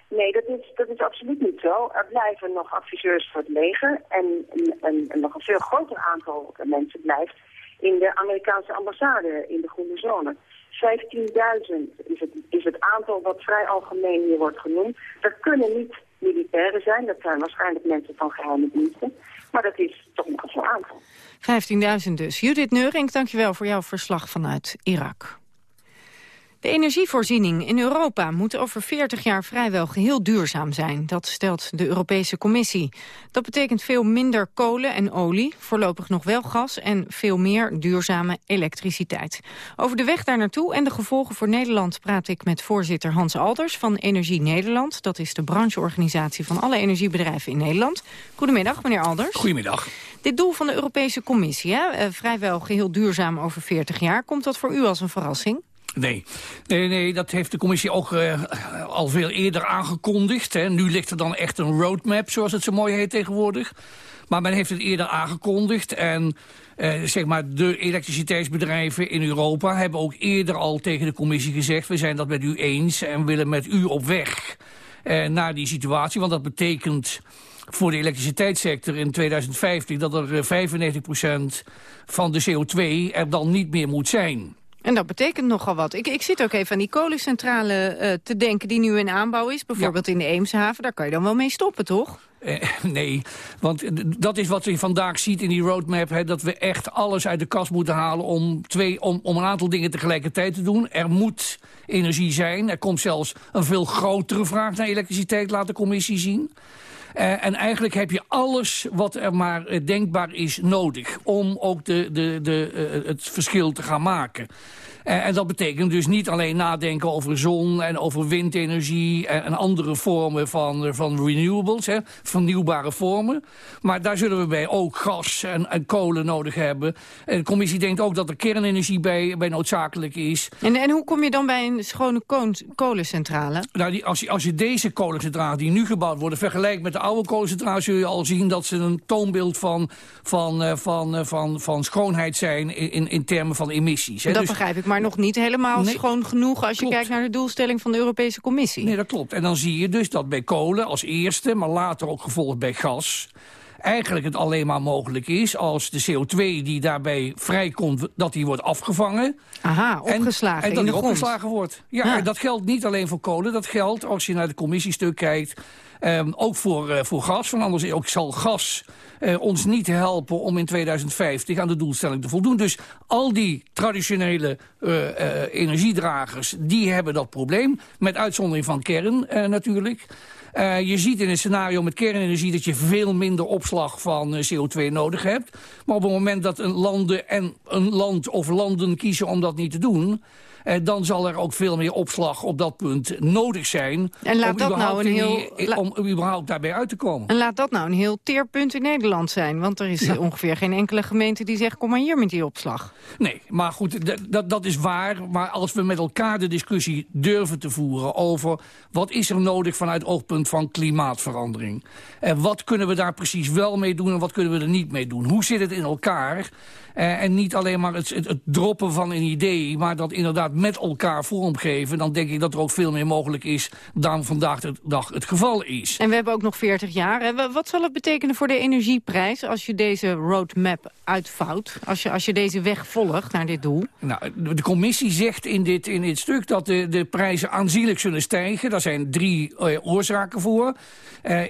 Nee, dat is, dat is absoluut niet zo. Er blijven nog adviseurs voor het leger en een, nog een veel groter aantal mensen blijft in de Amerikaanse ambassade in de groene zone. is het, is het aantal wat vrij algemeen hier wordt genoemd. Dat kunnen niet militairen zijn, dat zijn waarschijnlijk mensen van geheime diensten. Maar dat is toch een aantal. 15.000 dus. Judith Neurink, dankjewel voor jouw verslag vanuit Irak. De energievoorziening in Europa moet over 40 jaar vrijwel geheel duurzaam zijn. Dat stelt de Europese Commissie. Dat betekent veel minder kolen en olie, voorlopig nog wel gas... en veel meer duurzame elektriciteit. Over de weg daar naartoe en de gevolgen voor Nederland... praat ik met voorzitter Hans Alders van Energie Nederland. Dat is de brancheorganisatie van alle energiebedrijven in Nederland. Goedemiddag, meneer Alders. Goedemiddag. Dit doel van de Europese Commissie, hè, eh, vrijwel geheel duurzaam over 40 jaar... komt dat voor u als een verrassing? Nee. nee, nee, dat heeft de commissie ook uh, al veel eerder aangekondigd. Hè. Nu ligt er dan echt een roadmap, zoals het zo mooi heet tegenwoordig. Maar men heeft het eerder aangekondigd en uh, zeg maar de elektriciteitsbedrijven in Europa hebben ook eerder al tegen de commissie gezegd... we zijn dat met u eens en willen met u op weg uh, naar die situatie. Want dat betekent voor de elektriciteitssector in 2050 dat er 95% van de CO2 er dan niet meer moet zijn. En dat betekent nogal wat. Ik, ik zit ook even aan die kolencentrale uh, te denken die nu in aanbouw is. Bijvoorbeeld in de Eemshaven. Daar kan je dan wel mee stoppen, toch? Eh, nee, want dat is wat je vandaag ziet in die roadmap... Hè, dat we echt alles uit de kast moeten halen om, twee, om, om een aantal dingen tegelijkertijd te doen. Er moet energie zijn. Er komt zelfs een veel grotere vraag naar elektriciteit, laat de commissie zien. Uh, en eigenlijk heb je alles wat er maar uh, denkbaar is nodig... om ook de, de, de, uh, het verschil te gaan maken. Uh, en dat betekent dus niet alleen nadenken over zon en over windenergie... en, en andere vormen van, van renewables, hè, vernieuwbare vormen. Maar daar zullen we bij ook gas en, en kolen nodig hebben. En de commissie denkt ook dat er kernenergie bij, bij noodzakelijk is. En, en hoe kom je dan bij een schone kolencentrale? Nou, die, als, je, als je deze kolencentrale die nu gebouwd worden... vergelijkt met de oude kolencentrale... zul je al zien dat ze een toonbeeld van, van, van, van, van schoonheid zijn... in, in termen van emissies. Hè. Dat dus, begrijp ik, maar nog niet helemaal nee, schoon genoeg... als klopt. je kijkt naar de doelstelling van de Europese Commissie. Nee, dat klopt. En dan zie je dus dat bij kolen als eerste... maar later ook gevolgd bij gas eigenlijk het alleen maar mogelijk is... als de CO2 die daarbij vrijkomt, dat die wordt afgevangen. Aha, opgeslagen En, en dat in de die opgeslagen wordt. Ja, ja, en dat geldt niet alleen voor kolen. Dat geldt, als je naar het commissiestuk kijkt... Um, ook voor, uh, voor gas, van anders ook zal gas uh, ons niet helpen om in 2050 aan de doelstelling te voldoen. Dus al die traditionele uh, energiedragers, die hebben dat probleem. Met uitzondering van kern natuurlijk. Je ziet in een scenario met kernenergie dat je veel minder opslag van uh, CO2 nodig hebt. Maar op het moment dat een, landen en een land of landen kiezen om dat niet te doen... Uh, dan zal er ook veel meer opslag op dat punt nodig zijn... En laat om, dat nou een heel, die, om überhaupt daarbij uit te komen. En laat dat nou een heel teerpunt in Nederland zijn. Want er is ja. ongeveer geen enkele gemeente die zegt... kom maar hier met die opslag. Nee, maar goed, dat is waar. Maar als we met elkaar de discussie durven te voeren... over wat is er nodig vanuit oogpunt van klimaatverandering... en wat kunnen we daar precies wel mee doen en wat kunnen we er niet mee doen? Hoe zit het in elkaar... Uh, en niet alleen maar het, het, het, droppen van een idee, maar dat inderdaad met elkaar vormgeven. Dan denk ik dat er ook veel meer mogelijk is dan vandaag de dag het geval is. En we hebben ook nog 40 jaar. Hè? Wat zal het betekenen voor de energieprijs als je deze roadmap uitvouwt? Als je, als je deze weg volgt naar dit doel? Nou, de commissie zegt in dit, in dit stuk dat de, de prijzen aanzienlijk zullen stijgen. Daar zijn drie uh, oorzaken voor.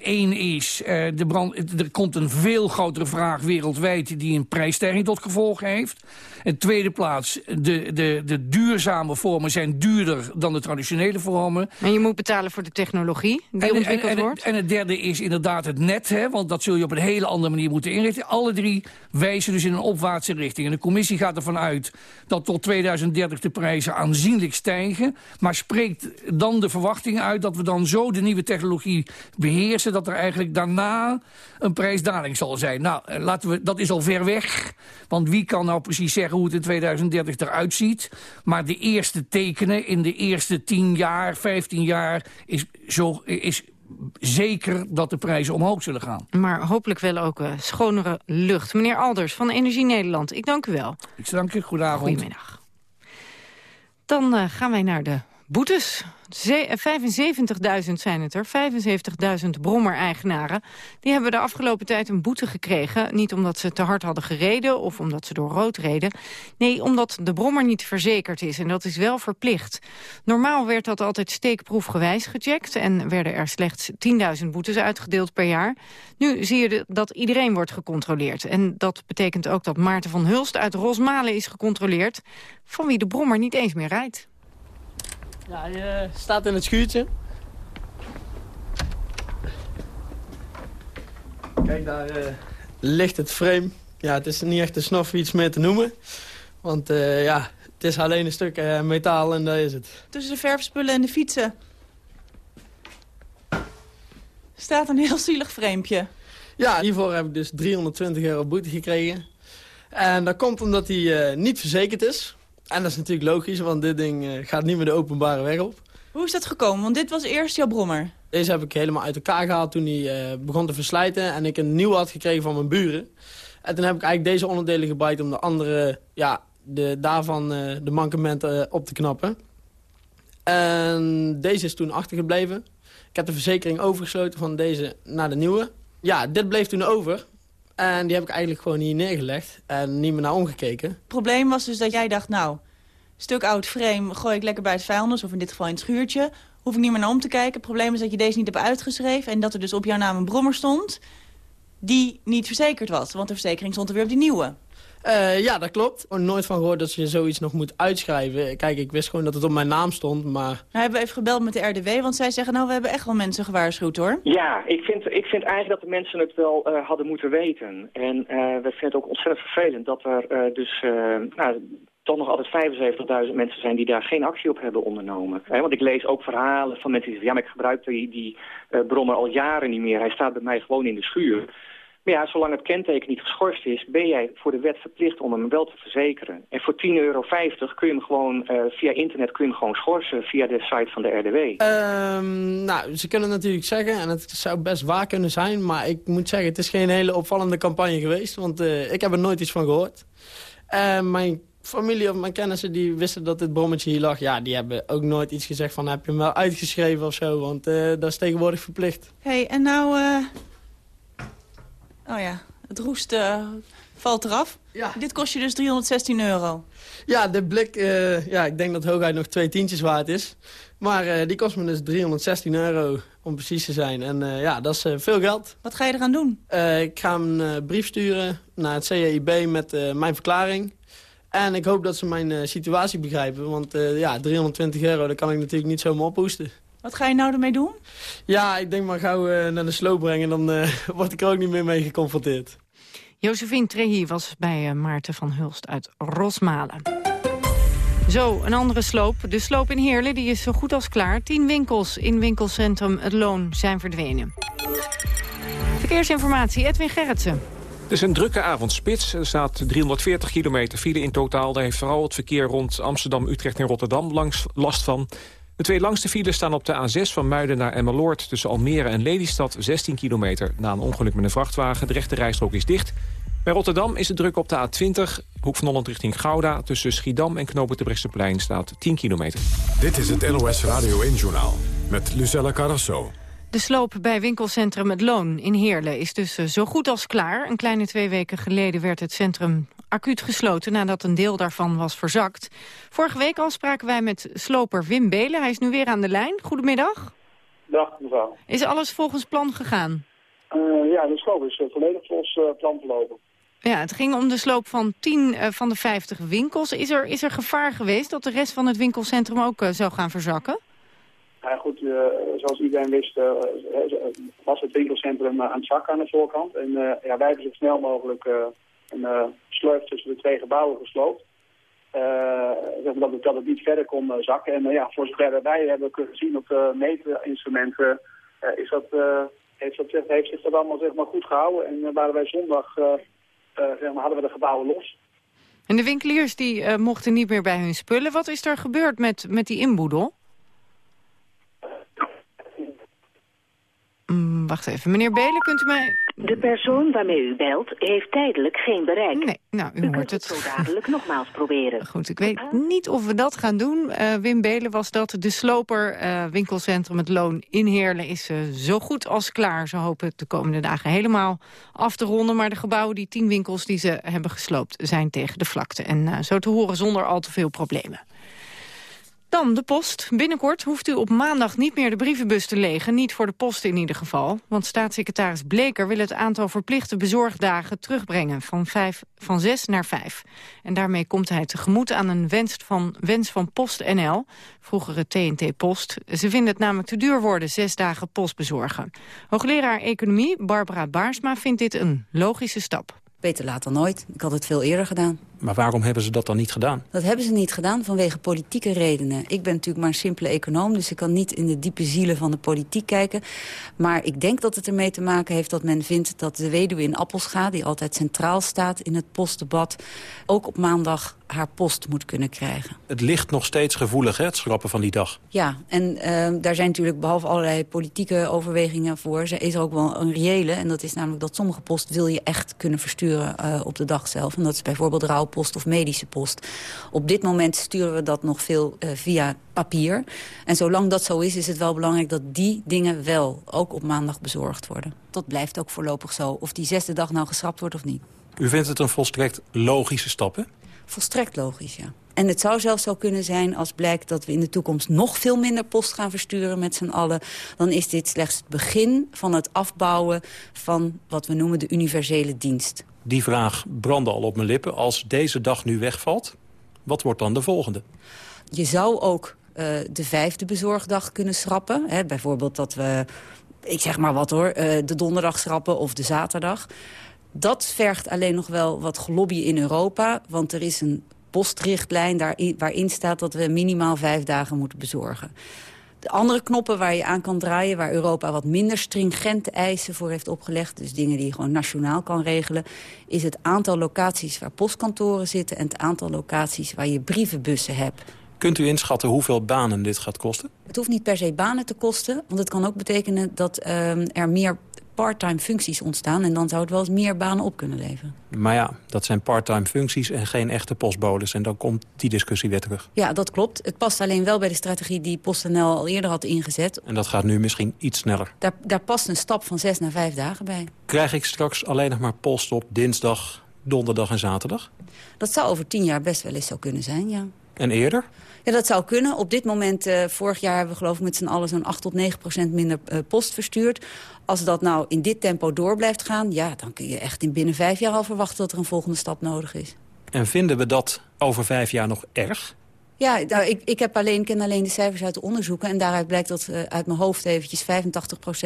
Eén uh, is, de brand, er komt een veel grotere vraag wereldwijd die een prijsstijging tot gevolg heeft. In tweede plaats, de, de, de duurzame vormen zijn duurder dan de traditionele vormen. En je moet betalen voor de technologie die en, ontwikkeld en, en, wordt. En het derde is inderdaad het net, hè, want dat zul je op een hele andere manier moeten inrichten. Alle drie wijzen dus in een opwaartse richting. En de commissie gaat ervan uit dat tot 2030 de prijzen aanzienlijk stijgen. Maar spreekt dan de verwachting uit dat we dan zo de nieuwe technologie beheersen... dat er eigenlijk daarna een prijsdaling zal zijn. Nou, laten we, dat is al ver weg, want wie kan nou precies zeggen hoe het in 2030 eruit ziet. Maar de eerste tekenen in de eerste 10 jaar, 15 jaar... is, zo, is zeker dat de prijzen omhoog zullen gaan. Maar hopelijk wel ook uh, schonere lucht. Meneer Alders van Energie Nederland, ik dank u wel. Ik dank u, goedenavond. Goedemiddag. Dan uh, gaan wij naar de boetes. 75.000 zijn het er, 75.000 brommer-eigenaren. Die hebben de afgelopen tijd een boete gekregen. Niet omdat ze te hard hadden gereden of omdat ze door rood reden. Nee, omdat de brommer niet verzekerd is en dat is wel verplicht. Normaal werd dat altijd steekproefgewijs gecheckt... en werden er slechts 10.000 boetes uitgedeeld per jaar. Nu zie je dat iedereen wordt gecontroleerd. En dat betekent ook dat Maarten van Hulst uit Rosmalen is gecontroleerd... van wie de brommer niet eens meer rijdt. Ja, je staat in het schuurtje. Kijk, daar uh, ligt het frame. Ja, het is niet echt een snoffiets meer te noemen. Want uh, ja, het is alleen een stuk uh, metaal en daar is het. Tussen de verfspullen en de fietsen staat een heel zielig framepje. Ja, hiervoor heb ik dus 320 euro boete gekregen. En dat komt omdat hij niet verzekerd is. En dat is natuurlijk logisch, want dit ding eh, gaat niet meer de openbare weg op. Hoe is dat gekomen? Want dit was eerst jouw brommer. Deze heb ik helemaal uit elkaar gehaald toen hij uh, begon te verslijten. En ik een nieuw had gekregen van mijn buren. En toen heb ik eigenlijk deze onderdelen gebruikt om de andere, ja, de, daarvan uh, de mankementen op te knappen. En deze is toen achtergebleven. Ik heb de verzekering overgesloten van deze naar de nieuwe. Ja, dit bleef toen over. En die heb ik eigenlijk gewoon hier neergelegd en niet meer naar omgekeken. Het probleem was dus dat jij dacht, nou, stuk oud frame gooi ik lekker bij het vuilnis... of in dit geval in het schuurtje, hoef ik niet meer naar om te kijken. Het probleem is dat je deze niet hebt uitgeschreven... en dat er dus op jouw naam een brommer stond die niet verzekerd was. Want de verzekering stond er weer op die nieuwe. Uh, ja, dat klopt. Ik nooit van gehoord dat je zoiets nog moet uitschrijven. Kijk, ik wist gewoon dat het op mijn naam stond, maar... Nou, hebben we even gebeld met de RDW, want zij zeggen... nou, we hebben echt wel mensen gewaarschuwd, hoor. Ja, ik vind, ik vind eigenlijk dat de mensen het wel uh, hadden moeten weten. En uh, we vinden het ook ontzettend vervelend dat er dus... nou, toch nog altijd 75.000 mensen zijn die daar geen actie op hebben ondernomen. want ik lees ook verhalen van mensen die zeggen... ja, maar ik gebruik die, die brommer al jaren niet meer. Hij staat bij mij gewoon in de schuur. Maar ja, zolang het kenteken niet geschorst is, ben jij voor de wet verplicht om hem wel te verzekeren. En voor 10,50 euro kun je hem gewoon uh, via internet kun je hem gewoon schorsen via de site van de RDW. Um, ehm, nou, ze kunnen natuurlijk zeggen, en het zou best waar kunnen zijn, maar ik moet zeggen, het is geen hele opvallende campagne geweest, want uh, ik heb er nooit iets van gehoord. Uh, mijn familie of mijn kennissen die wisten dat dit brommetje hier lag, ja, die hebben ook nooit iets gezegd van heb je hem wel uitgeschreven of zo, want uh, dat is tegenwoordig verplicht. hey, en nou Oh ja, het roest uh, valt eraf. Ja. Dit kost je dus 316 euro. Ja, de blik, uh, ja, ik denk dat hooguit nog twee tientjes waard is. Maar uh, die kost me dus 316 euro, om precies te zijn. En ja, dat is veel geld. Wat ga je eraan doen? ik ga een brief sturen naar het CAIB met mijn verklaring. En ik hoop dat ze mijn situatie begrijpen. Want ja, 320 euro, dat kan ik natuurlijk niet zomaar ophoesten. Wat ga je nou ermee doen? Ja, ik denk maar gauw uh, naar de sloop brengen. Dan uh, word ik er ook niet meer mee geconfronteerd. Josephine Trehi was bij uh, Maarten van Hulst uit Rosmalen. Zo, een andere sloop. De sloop in Heerlen die is zo goed als klaar. Tien winkels in winkelcentrum Het Loon zijn verdwenen. Verkeersinformatie, Edwin Gerritsen. Het is een drukke avondspits. Er staat 340 kilometer file in totaal. Daar heeft vooral het verkeer rond Amsterdam, Utrecht en Rotterdam langs last van. De twee langste files staan op de A6 van Muiden naar Emmeloord... tussen Almere en Lelystad, 16 kilometer. Na een ongeluk met een vrachtwagen, de rechte rijstrook is dicht. Bij Rotterdam is het druk op de A20, hoek van Holland richting Gouda... tussen Schiedam en Knopen Brechtseplein staat 10 kilometer. Dit is het NOS Radio 1-journaal met Lucella Carrasso. De sloop bij winkelcentrum Het Loon in Heerlen is dus eh, zo goed als klaar. Een kleine twee weken geleden werd het centrum acuut gesloten nadat een deel daarvan was verzakt. Vorige week al spraken wij met sloper Wim Belen. Hij is nu weer aan de lijn. Goedemiddag. Dag mevrouw. Is alles volgens plan gegaan? Uh, ja, de sloop is uh, volledig volgens uh, plan verlopen. Ja, het ging om de sloop van 10 van de 50 winkels. Is er, is er gevaar geweest dat de rest van het winkelcentrum ook zou gaan verzakken? Ja, goed, zoals iedereen wist was het winkelcentrum aan het zakken aan de voorkant. En ja, wij hebben zo snel mogelijk een slurf tussen de twee gebouwen gesloopt. Uh, dat, het, dat niet verder kon uh, zakken. En ja, voor zover wij hebben kunnen zien op de meetinstrumenten, is dat, heeft, dat, heeft zich dat allemaal zeg maar, goed gehouden. En waren wij zondag, zeg maar, hadden we de gebouwen los. En de winkeliers die mochten niet meer bij hun spullen. Wat is er gebeurd met, met die inboedel? Mm, wacht even. Meneer Belen, kunt u mij... De persoon waarmee u belt heeft tijdelijk geen bereik. Nee, nou, u, u hoort het. zo dadelijk nogmaals proberen. Goed, ik weet niet of we dat gaan doen. Uh, Wim Belen was dat. De sloper, uh, winkelcentrum Het Loon in Heerlen, is uh, zo goed als klaar. Ze hopen het de komende dagen helemaal af te ronden. Maar de gebouwen, die tien winkels die ze hebben gesloopt, zijn tegen de vlakte. En zo te horen zonder al te veel problemen. Dan de post. Binnenkort hoeft u op maandag niet meer de brievenbus te legen. Niet voor de post in ieder geval. Want staatssecretaris Bleker wil het aantal verplichte bezorgdagen terugbrengen. Van, vijf, van zes naar vijf. En daarmee komt hij tegemoet aan een wens van, wens van PostNL. Vroegere TNT Post. Ze vinden het namelijk te duur worden, zes dagen post bezorgen. Hoogleraar Economie Barbara Baarsma vindt dit een logische stap. Beter laat dan nooit. Ik had het veel eerder gedaan. Maar waarom hebben ze dat dan niet gedaan? Dat hebben ze niet gedaan vanwege politieke redenen. Ik ben natuurlijk maar een simpele econoom, dus ik kan niet in de diepe zielen van de politiek kijken. Maar ik denk dat het ermee te maken heeft dat men vindt dat de weduwe in Appelscha, die altijd centraal staat in het postdebat, ook op maandag haar post moet kunnen krijgen. Het ligt nog steeds gevoelig, hè, het schrappen van die dag. Ja, en uh, daar zijn natuurlijk behalve allerlei politieke overwegingen voor... is er ook wel een reële, en dat is namelijk dat sommige post wil je echt kunnen versturen uh, op de dag zelf. En dat is bijvoorbeeld rouwpost of medische post. Op dit moment sturen we dat nog veel uh, via papier. En zolang dat zo is, is het wel belangrijk dat die dingen wel ook op maandag bezorgd worden. Dat blijft ook voorlopig zo, of die zesde dag nou geschrapt wordt of niet. U vindt het een volstrekt logische stap, hè? Volstrekt logisch, ja. En het zou zelfs zo kunnen zijn als blijkt dat we in de toekomst nog veel minder post gaan versturen met z'n allen. Dan is dit slechts het begin van het afbouwen van wat we noemen de universele dienst. Die vraag brandde al op mijn lippen. Als deze dag nu wegvalt, wat wordt dan de volgende? Je zou ook uh, de vijfde bezorgdag kunnen schrappen. Hè? Bijvoorbeeld dat we, ik zeg maar wat hoor, uh, de donderdag schrappen of de zaterdag. Dat vergt alleen nog wel wat gelobby in Europa. Want er is een postrichtlijn waarin staat dat we minimaal vijf dagen moeten bezorgen. De andere knoppen waar je aan kan draaien... waar Europa wat minder stringente eisen voor heeft opgelegd... dus dingen die je gewoon nationaal kan regelen... is het aantal locaties waar postkantoren zitten... en het aantal locaties waar je brievenbussen hebt. Kunt u inschatten hoeveel banen dit gaat kosten? Het hoeft niet per se banen te kosten. Want het kan ook betekenen dat um, er meer parttime functies ontstaan... en dan zou het wel eens meer banen op kunnen leveren. Maar ja, dat zijn parttime functies en geen echte postbodes. En dan komt die discussie weer terug. Ja, dat klopt. Het past alleen wel bij de strategie die PostNL al eerder had ingezet. En dat gaat nu misschien iets sneller. Daar, daar past een stap van zes naar vijf dagen bij. Krijg ik straks alleen nog maar post op dinsdag, donderdag en zaterdag? Dat zou over tien jaar best wel eens zo kunnen zijn, ja. En eerder? Ja, dat zou kunnen. Op dit moment, uh, vorig jaar hebben we geloof ik met z'n allen zo'n 8 tot 9 procent minder uh, post verstuurd. Als dat nou in dit tempo door blijft gaan, ja, dan kun je echt in binnen vijf jaar al verwachten dat er een volgende stap nodig is. En vinden we dat over vijf jaar nog erg? Ja, nou, ik, ik heb alleen, ken alleen de cijfers uit de onderzoeken. En daaruit blijkt dat uh, uit mijn hoofd eventjes 85%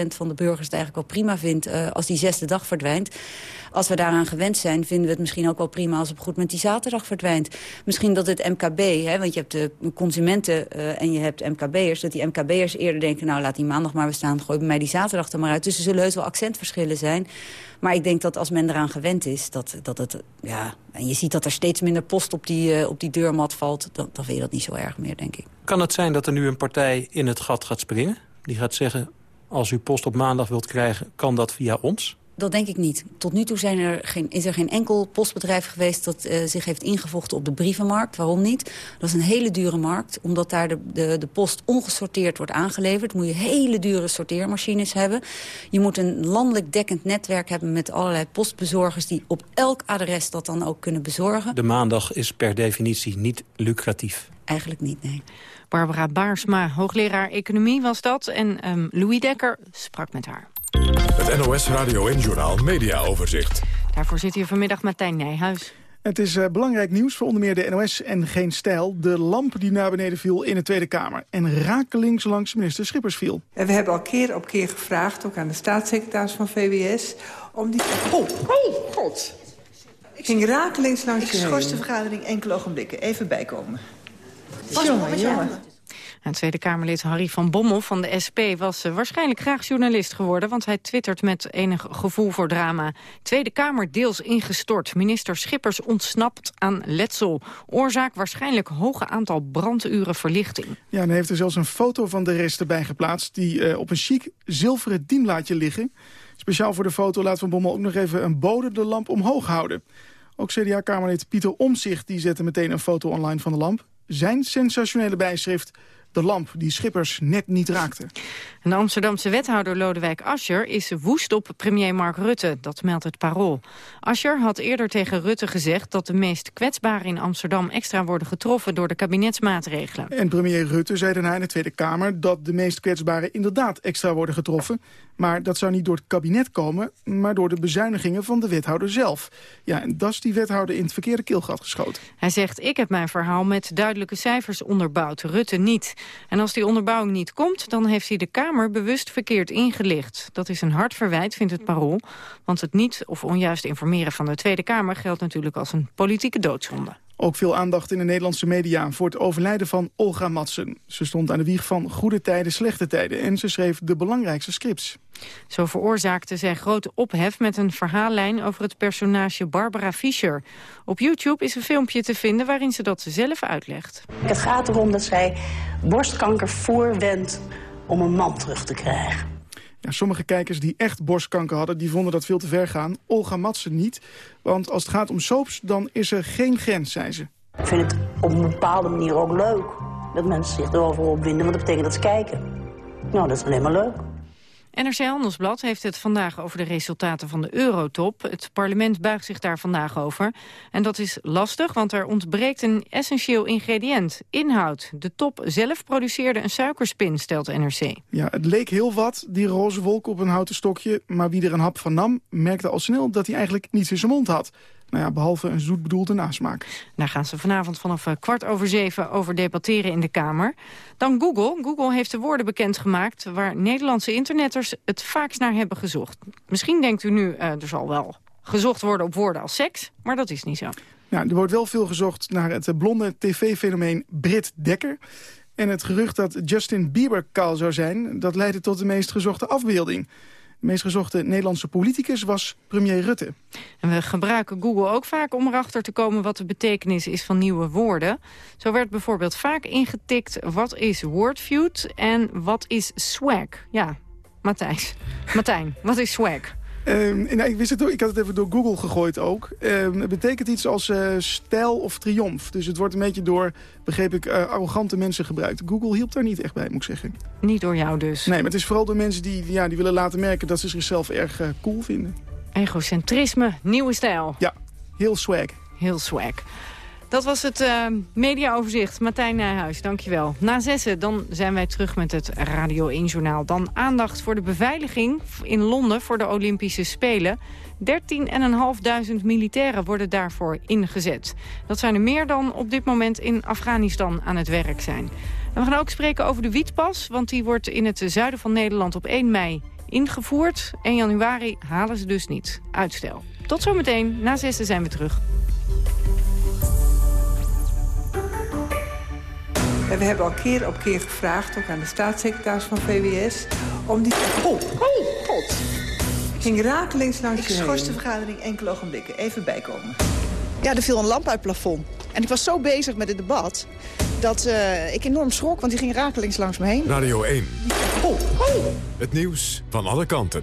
van de burgers het eigenlijk wel prima vindt uh, als die zesde dag verdwijnt. Als we daaraan gewend zijn, vinden we het misschien ook wel prima als het goed met die zaterdag verdwijnt. Misschien dat het MKB, hè, want je hebt de consumenten uh, en je hebt MKB'ers, dat die MKB'ers eerder denken, nou laat die maandag maar bestaan, gooi bij mij die zaterdag er maar uit. Dus er zullen heus wel accentverschillen zijn. Maar ik denk dat als men eraan gewend is, dat, dat het, ja, en je ziet dat er steeds minder post op die, uh, op die deurmat valt, dan, dan vind je dat niet zo erg meer, denk ik. Kan het zijn dat er nu een partij in het gat gaat springen? Die gaat zeggen, als u post op maandag wilt krijgen, kan dat via ons? Dat denk ik niet. Tot nu toe zijn er geen, is er geen enkel postbedrijf geweest... dat uh, zich heeft ingevochten op de brievenmarkt. Waarom niet? Dat is een hele dure markt. Omdat daar de, de, de post ongesorteerd wordt aangeleverd... moet je hele dure sorteermachines hebben. Je moet een landelijk dekkend netwerk hebben... met allerlei postbezorgers die op elk adres dat dan ook kunnen bezorgen. De maandag is per definitie niet lucratief. Eigenlijk niet, nee. Barbara Baarsma, hoogleraar economie was dat. En um, Louis Dekker sprak met haar. Het NOS Radio en Journal Media Overzicht. Daarvoor zit hier vanmiddag Martijn Nijhuis. Het is uh, belangrijk nieuws voor onder meer de NOS en Geen Stijl. De lamp die naar beneden viel in de Tweede Kamer. En rakelings langs minister Schippers viel. En we hebben al keer op keer gevraagd, ook aan de staatssecretaris van VWS... om die... Oh, oh, god! Ik ging rakelings langs Ik schors de vergadering enkele ogenblikken. Even bijkomen. Jongen, jongen. En Tweede Kamerlid Harry van Bommel van de SP was eh, waarschijnlijk graag journalist geworden, want hij twittert met enig gevoel voor drama. Tweede Kamer deels ingestort. Minister Schippers ontsnapt aan letsel. Oorzaak waarschijnlijk hoge aantal branduren verlichting. Ja, en hij heeft er zelfs een foto van de rest erbij geplaatst... die uh, op een chic zilveren dienblaadje liggen. Speciaal voor de foto laat Van Bommel ook nog even een bode de lamp omhoog houden. Ook CDA-kamerlid Pieter Omzicht die zette meteen een foto online van de lamp. Zijn sensationele bijschrift de lamp die Schippers net niet raakte. de Amsterdamse wethouder Lodewijk Asscher is woest op premier Mark Rutte. Dat meldt het Parool. Asscher had eerder tegen Rutte gezegd dat de meest kwetsbaren in Amsterdam extra worden getroffen door de kabinetsmaatregelen. En premier Rutte zei daarna in de Tweede Kamer dat de meest kwetsbaren inderdaad extra worden getroffen. Maar dat zou niet door het kabinet komen, maar door de bezuinigingen van de wethouder zelf. Ja, en dat is die wethouder in het verkeerde keelgat geschoten. Hij zegt, ik heb mijn verhaal met duidelijke cijfers onderbouwd, Rutte niet. En als die onderbouwing niet komt, dan heeft hij de Kamer bewust verkeerd ingelicht. Dat is een hard verwijt, vindt het Parool. Want het niet of onjuist informeren van de Tweede Kamer geldt natuurlijk als een politieke doodzonde. Ook veel aandacht in de Nederlandse media voor het overlijden van Olga Madsen. Ze stond aan de wieg van goede tijden, slechte tijden en ze schreef de belangrijkste scripts. Zo veroorzaakte zij grote ophef met een verhaallijn over het personage Barbara Fischer. Op YouTube is een filmpje te vinden waarin ze dat zelf uitlegt. Het gaat erom dat zij borstkanker voorwendt om een man terug te krijgen. Ja, sommige kijkers die echt borstkanker hadden, die vonden dat veel te ver gaan. Olga Matsen niet, want als het gaat om soaps, dan is er geen grens, zei ze. Ik vind het op een bepaalde manier ook leuk dat mensen zich erover opwinden, want dat betekent dat ze kijken. Nou, dat is alleen maar leuk. NRC Handelsblad heeft het vandaag over de resultaten van de eurotop. Het parlement buigt zich daar vandaag over. En dat is lastig, want er ontbreekt een essentieel ingrediënt. Inhoud. De top zelf produceerde een suikerspin, stelt NRC. Ja, het leek heel wat, die roze wolk op een houten stokje. Maar wie er een hap van nam, merkte al snel dat hij eigenlijk niets in zijn mond had. Nou ja, behalve een zoet bedoelde nasmaak. Daar gaan ze vanavond vanaf eh, kwart over zeven over debatteren in de Kamer. Dan Google. Google heeft de woorden bekendgemaakt... waar Nederlandse internetters het vaakst naar hebben gezocht. Misschien denkt u nu, uh, er zal wel gezocht worden op woorden als seks... maar dat is niet zo. Ja, er wordt wel veel gezocht naar het blonde tv-fenomeen Brit Dekker. En het gerucht dat Justin Bieber kaal zou zijn... dat leidde tot de meest gezochte afbeelding. De meest gezochte Nederlandse politicus was premier Rutte. En we gebruiken Google ook vaak om erachter te komen wat de betekenis is van nieuwe woorden. Zo werd bijvoorbeeld vaak ingetikt wat is wordfeud en wat is swag. Ja, Matthijs. Martijn, wat is swag? Um, nou, ik, wist het, ik had het even door Google gegooid ook. Um, het betekent iets als uh, stijl of triomf. Dus het wordt een beetje door, begreep ik, uh, arrogante mensen gebruikt. Google hielp daar niet echt bij, moet ik zeggen. Niet door jou dus? Nee, maar het is vooral door mensen die, ja, die willen laten merken... dat ze zichzelf erg uh, cool vinden. Egocentrisme, nieuwe stijl. Ja, heel swag. Heel swag. Dat was het uh, mediaoverzicht. Martijn Nijhuis, dankjewel. Na zessen dan zijn wij terug met het Radio 1 Journaal. Dan aandacht voor de beveiliging in Londen voor de Olympische Spelen. 13.500 militairen worden daarvoor ingezet. Dat zijn er meer dan op dit moment in Afghanistan aan het werk zijn. En we gaan ook spreken over de wietpas, want die wordt in het zuiden van Nederland op 1 mei ingevoerd. 1 januari halen ze dus niet. Uitstel. Tot zometeen. Na zessen zijn we terug. En we hebben al keer op keer gevraagd, ook aan de staatssecretaris van VWS... om die... Oh, oh, god! Ging rakelings langs Ik schors de vergadering enkele ogenblikken. Even bijkomen. Ja, er viel een lamp uit het plafond. En ik was zo bezig met het debat dat uh, ik enorm schrok, want die ging rakelings langs me heen. Radio 1. Oh, oh. Het nieuws van alle kanten.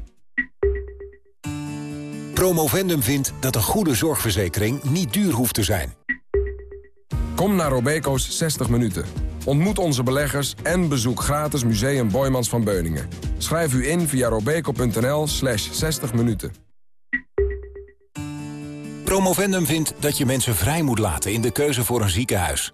Promovendum vindt dat een goede zorgverzekering niet duur hoeft te zijn. Kom naar Robeco's 60 minuten. Ontmoet onze beleggers en bezoek gratis Museum Boymans van Beuningen. Schrijf u in via robeco.nl slash 60 minuten. Promovendum vindt dat je mensen vrij moet laten in de keuze voor een ziekenhuis.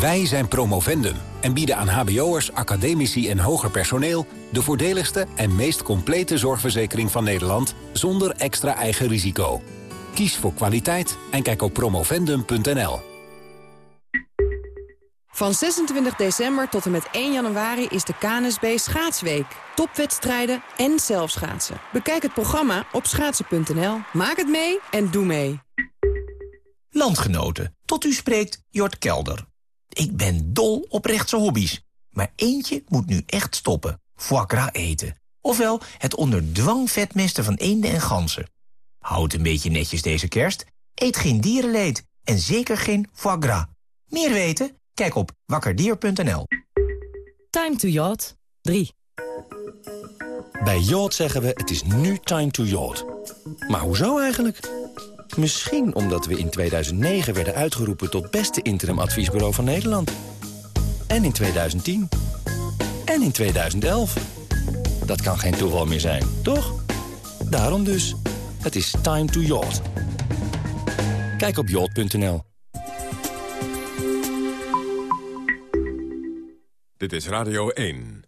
Wij zijn Promovendum en bieden aan hbo'ers, academici en hoger personeel... de voordeligste en meest complete zorgverzekering van Nederland... zonder extra eigen risico. Kies voor kwaliteit en kijk op promovendum.nl. Van 26 december tot en met 1 januari is de KNSB Schaatsweek. Topwedstrijden en zelfschaatsen. Bekijk het programma op schaatsen.nl. Maak het mee en doe mee. Landgenoten, tot u spreekt Jort Kelder. Ik ben dol op rechtse hobby's. Maar eentje moet nu echt stoppen. Foie gras eten. Ofwel het onder dwang vetmesten van eenden en ganzen. Houd een beetje netjes deze kerst. Eet geen dierenleed. En zeker geen foie gras. Meer weten? Kijk op wakkerdier.nl. Time to yacht 3. Bij Yacht zeggen we het is nu time to yacht. Maar hoezo eigenlijk? Misschien omdat we in 2009 werden uitgeroepen tot beste interimadviesbureau van Nederland. En in 2010. En in 2011. Dat kan geen toeval meer zijn, toch? Daarom dus. Het is time to yacht. Kijk op yacht.nl. Dit is Radio 1.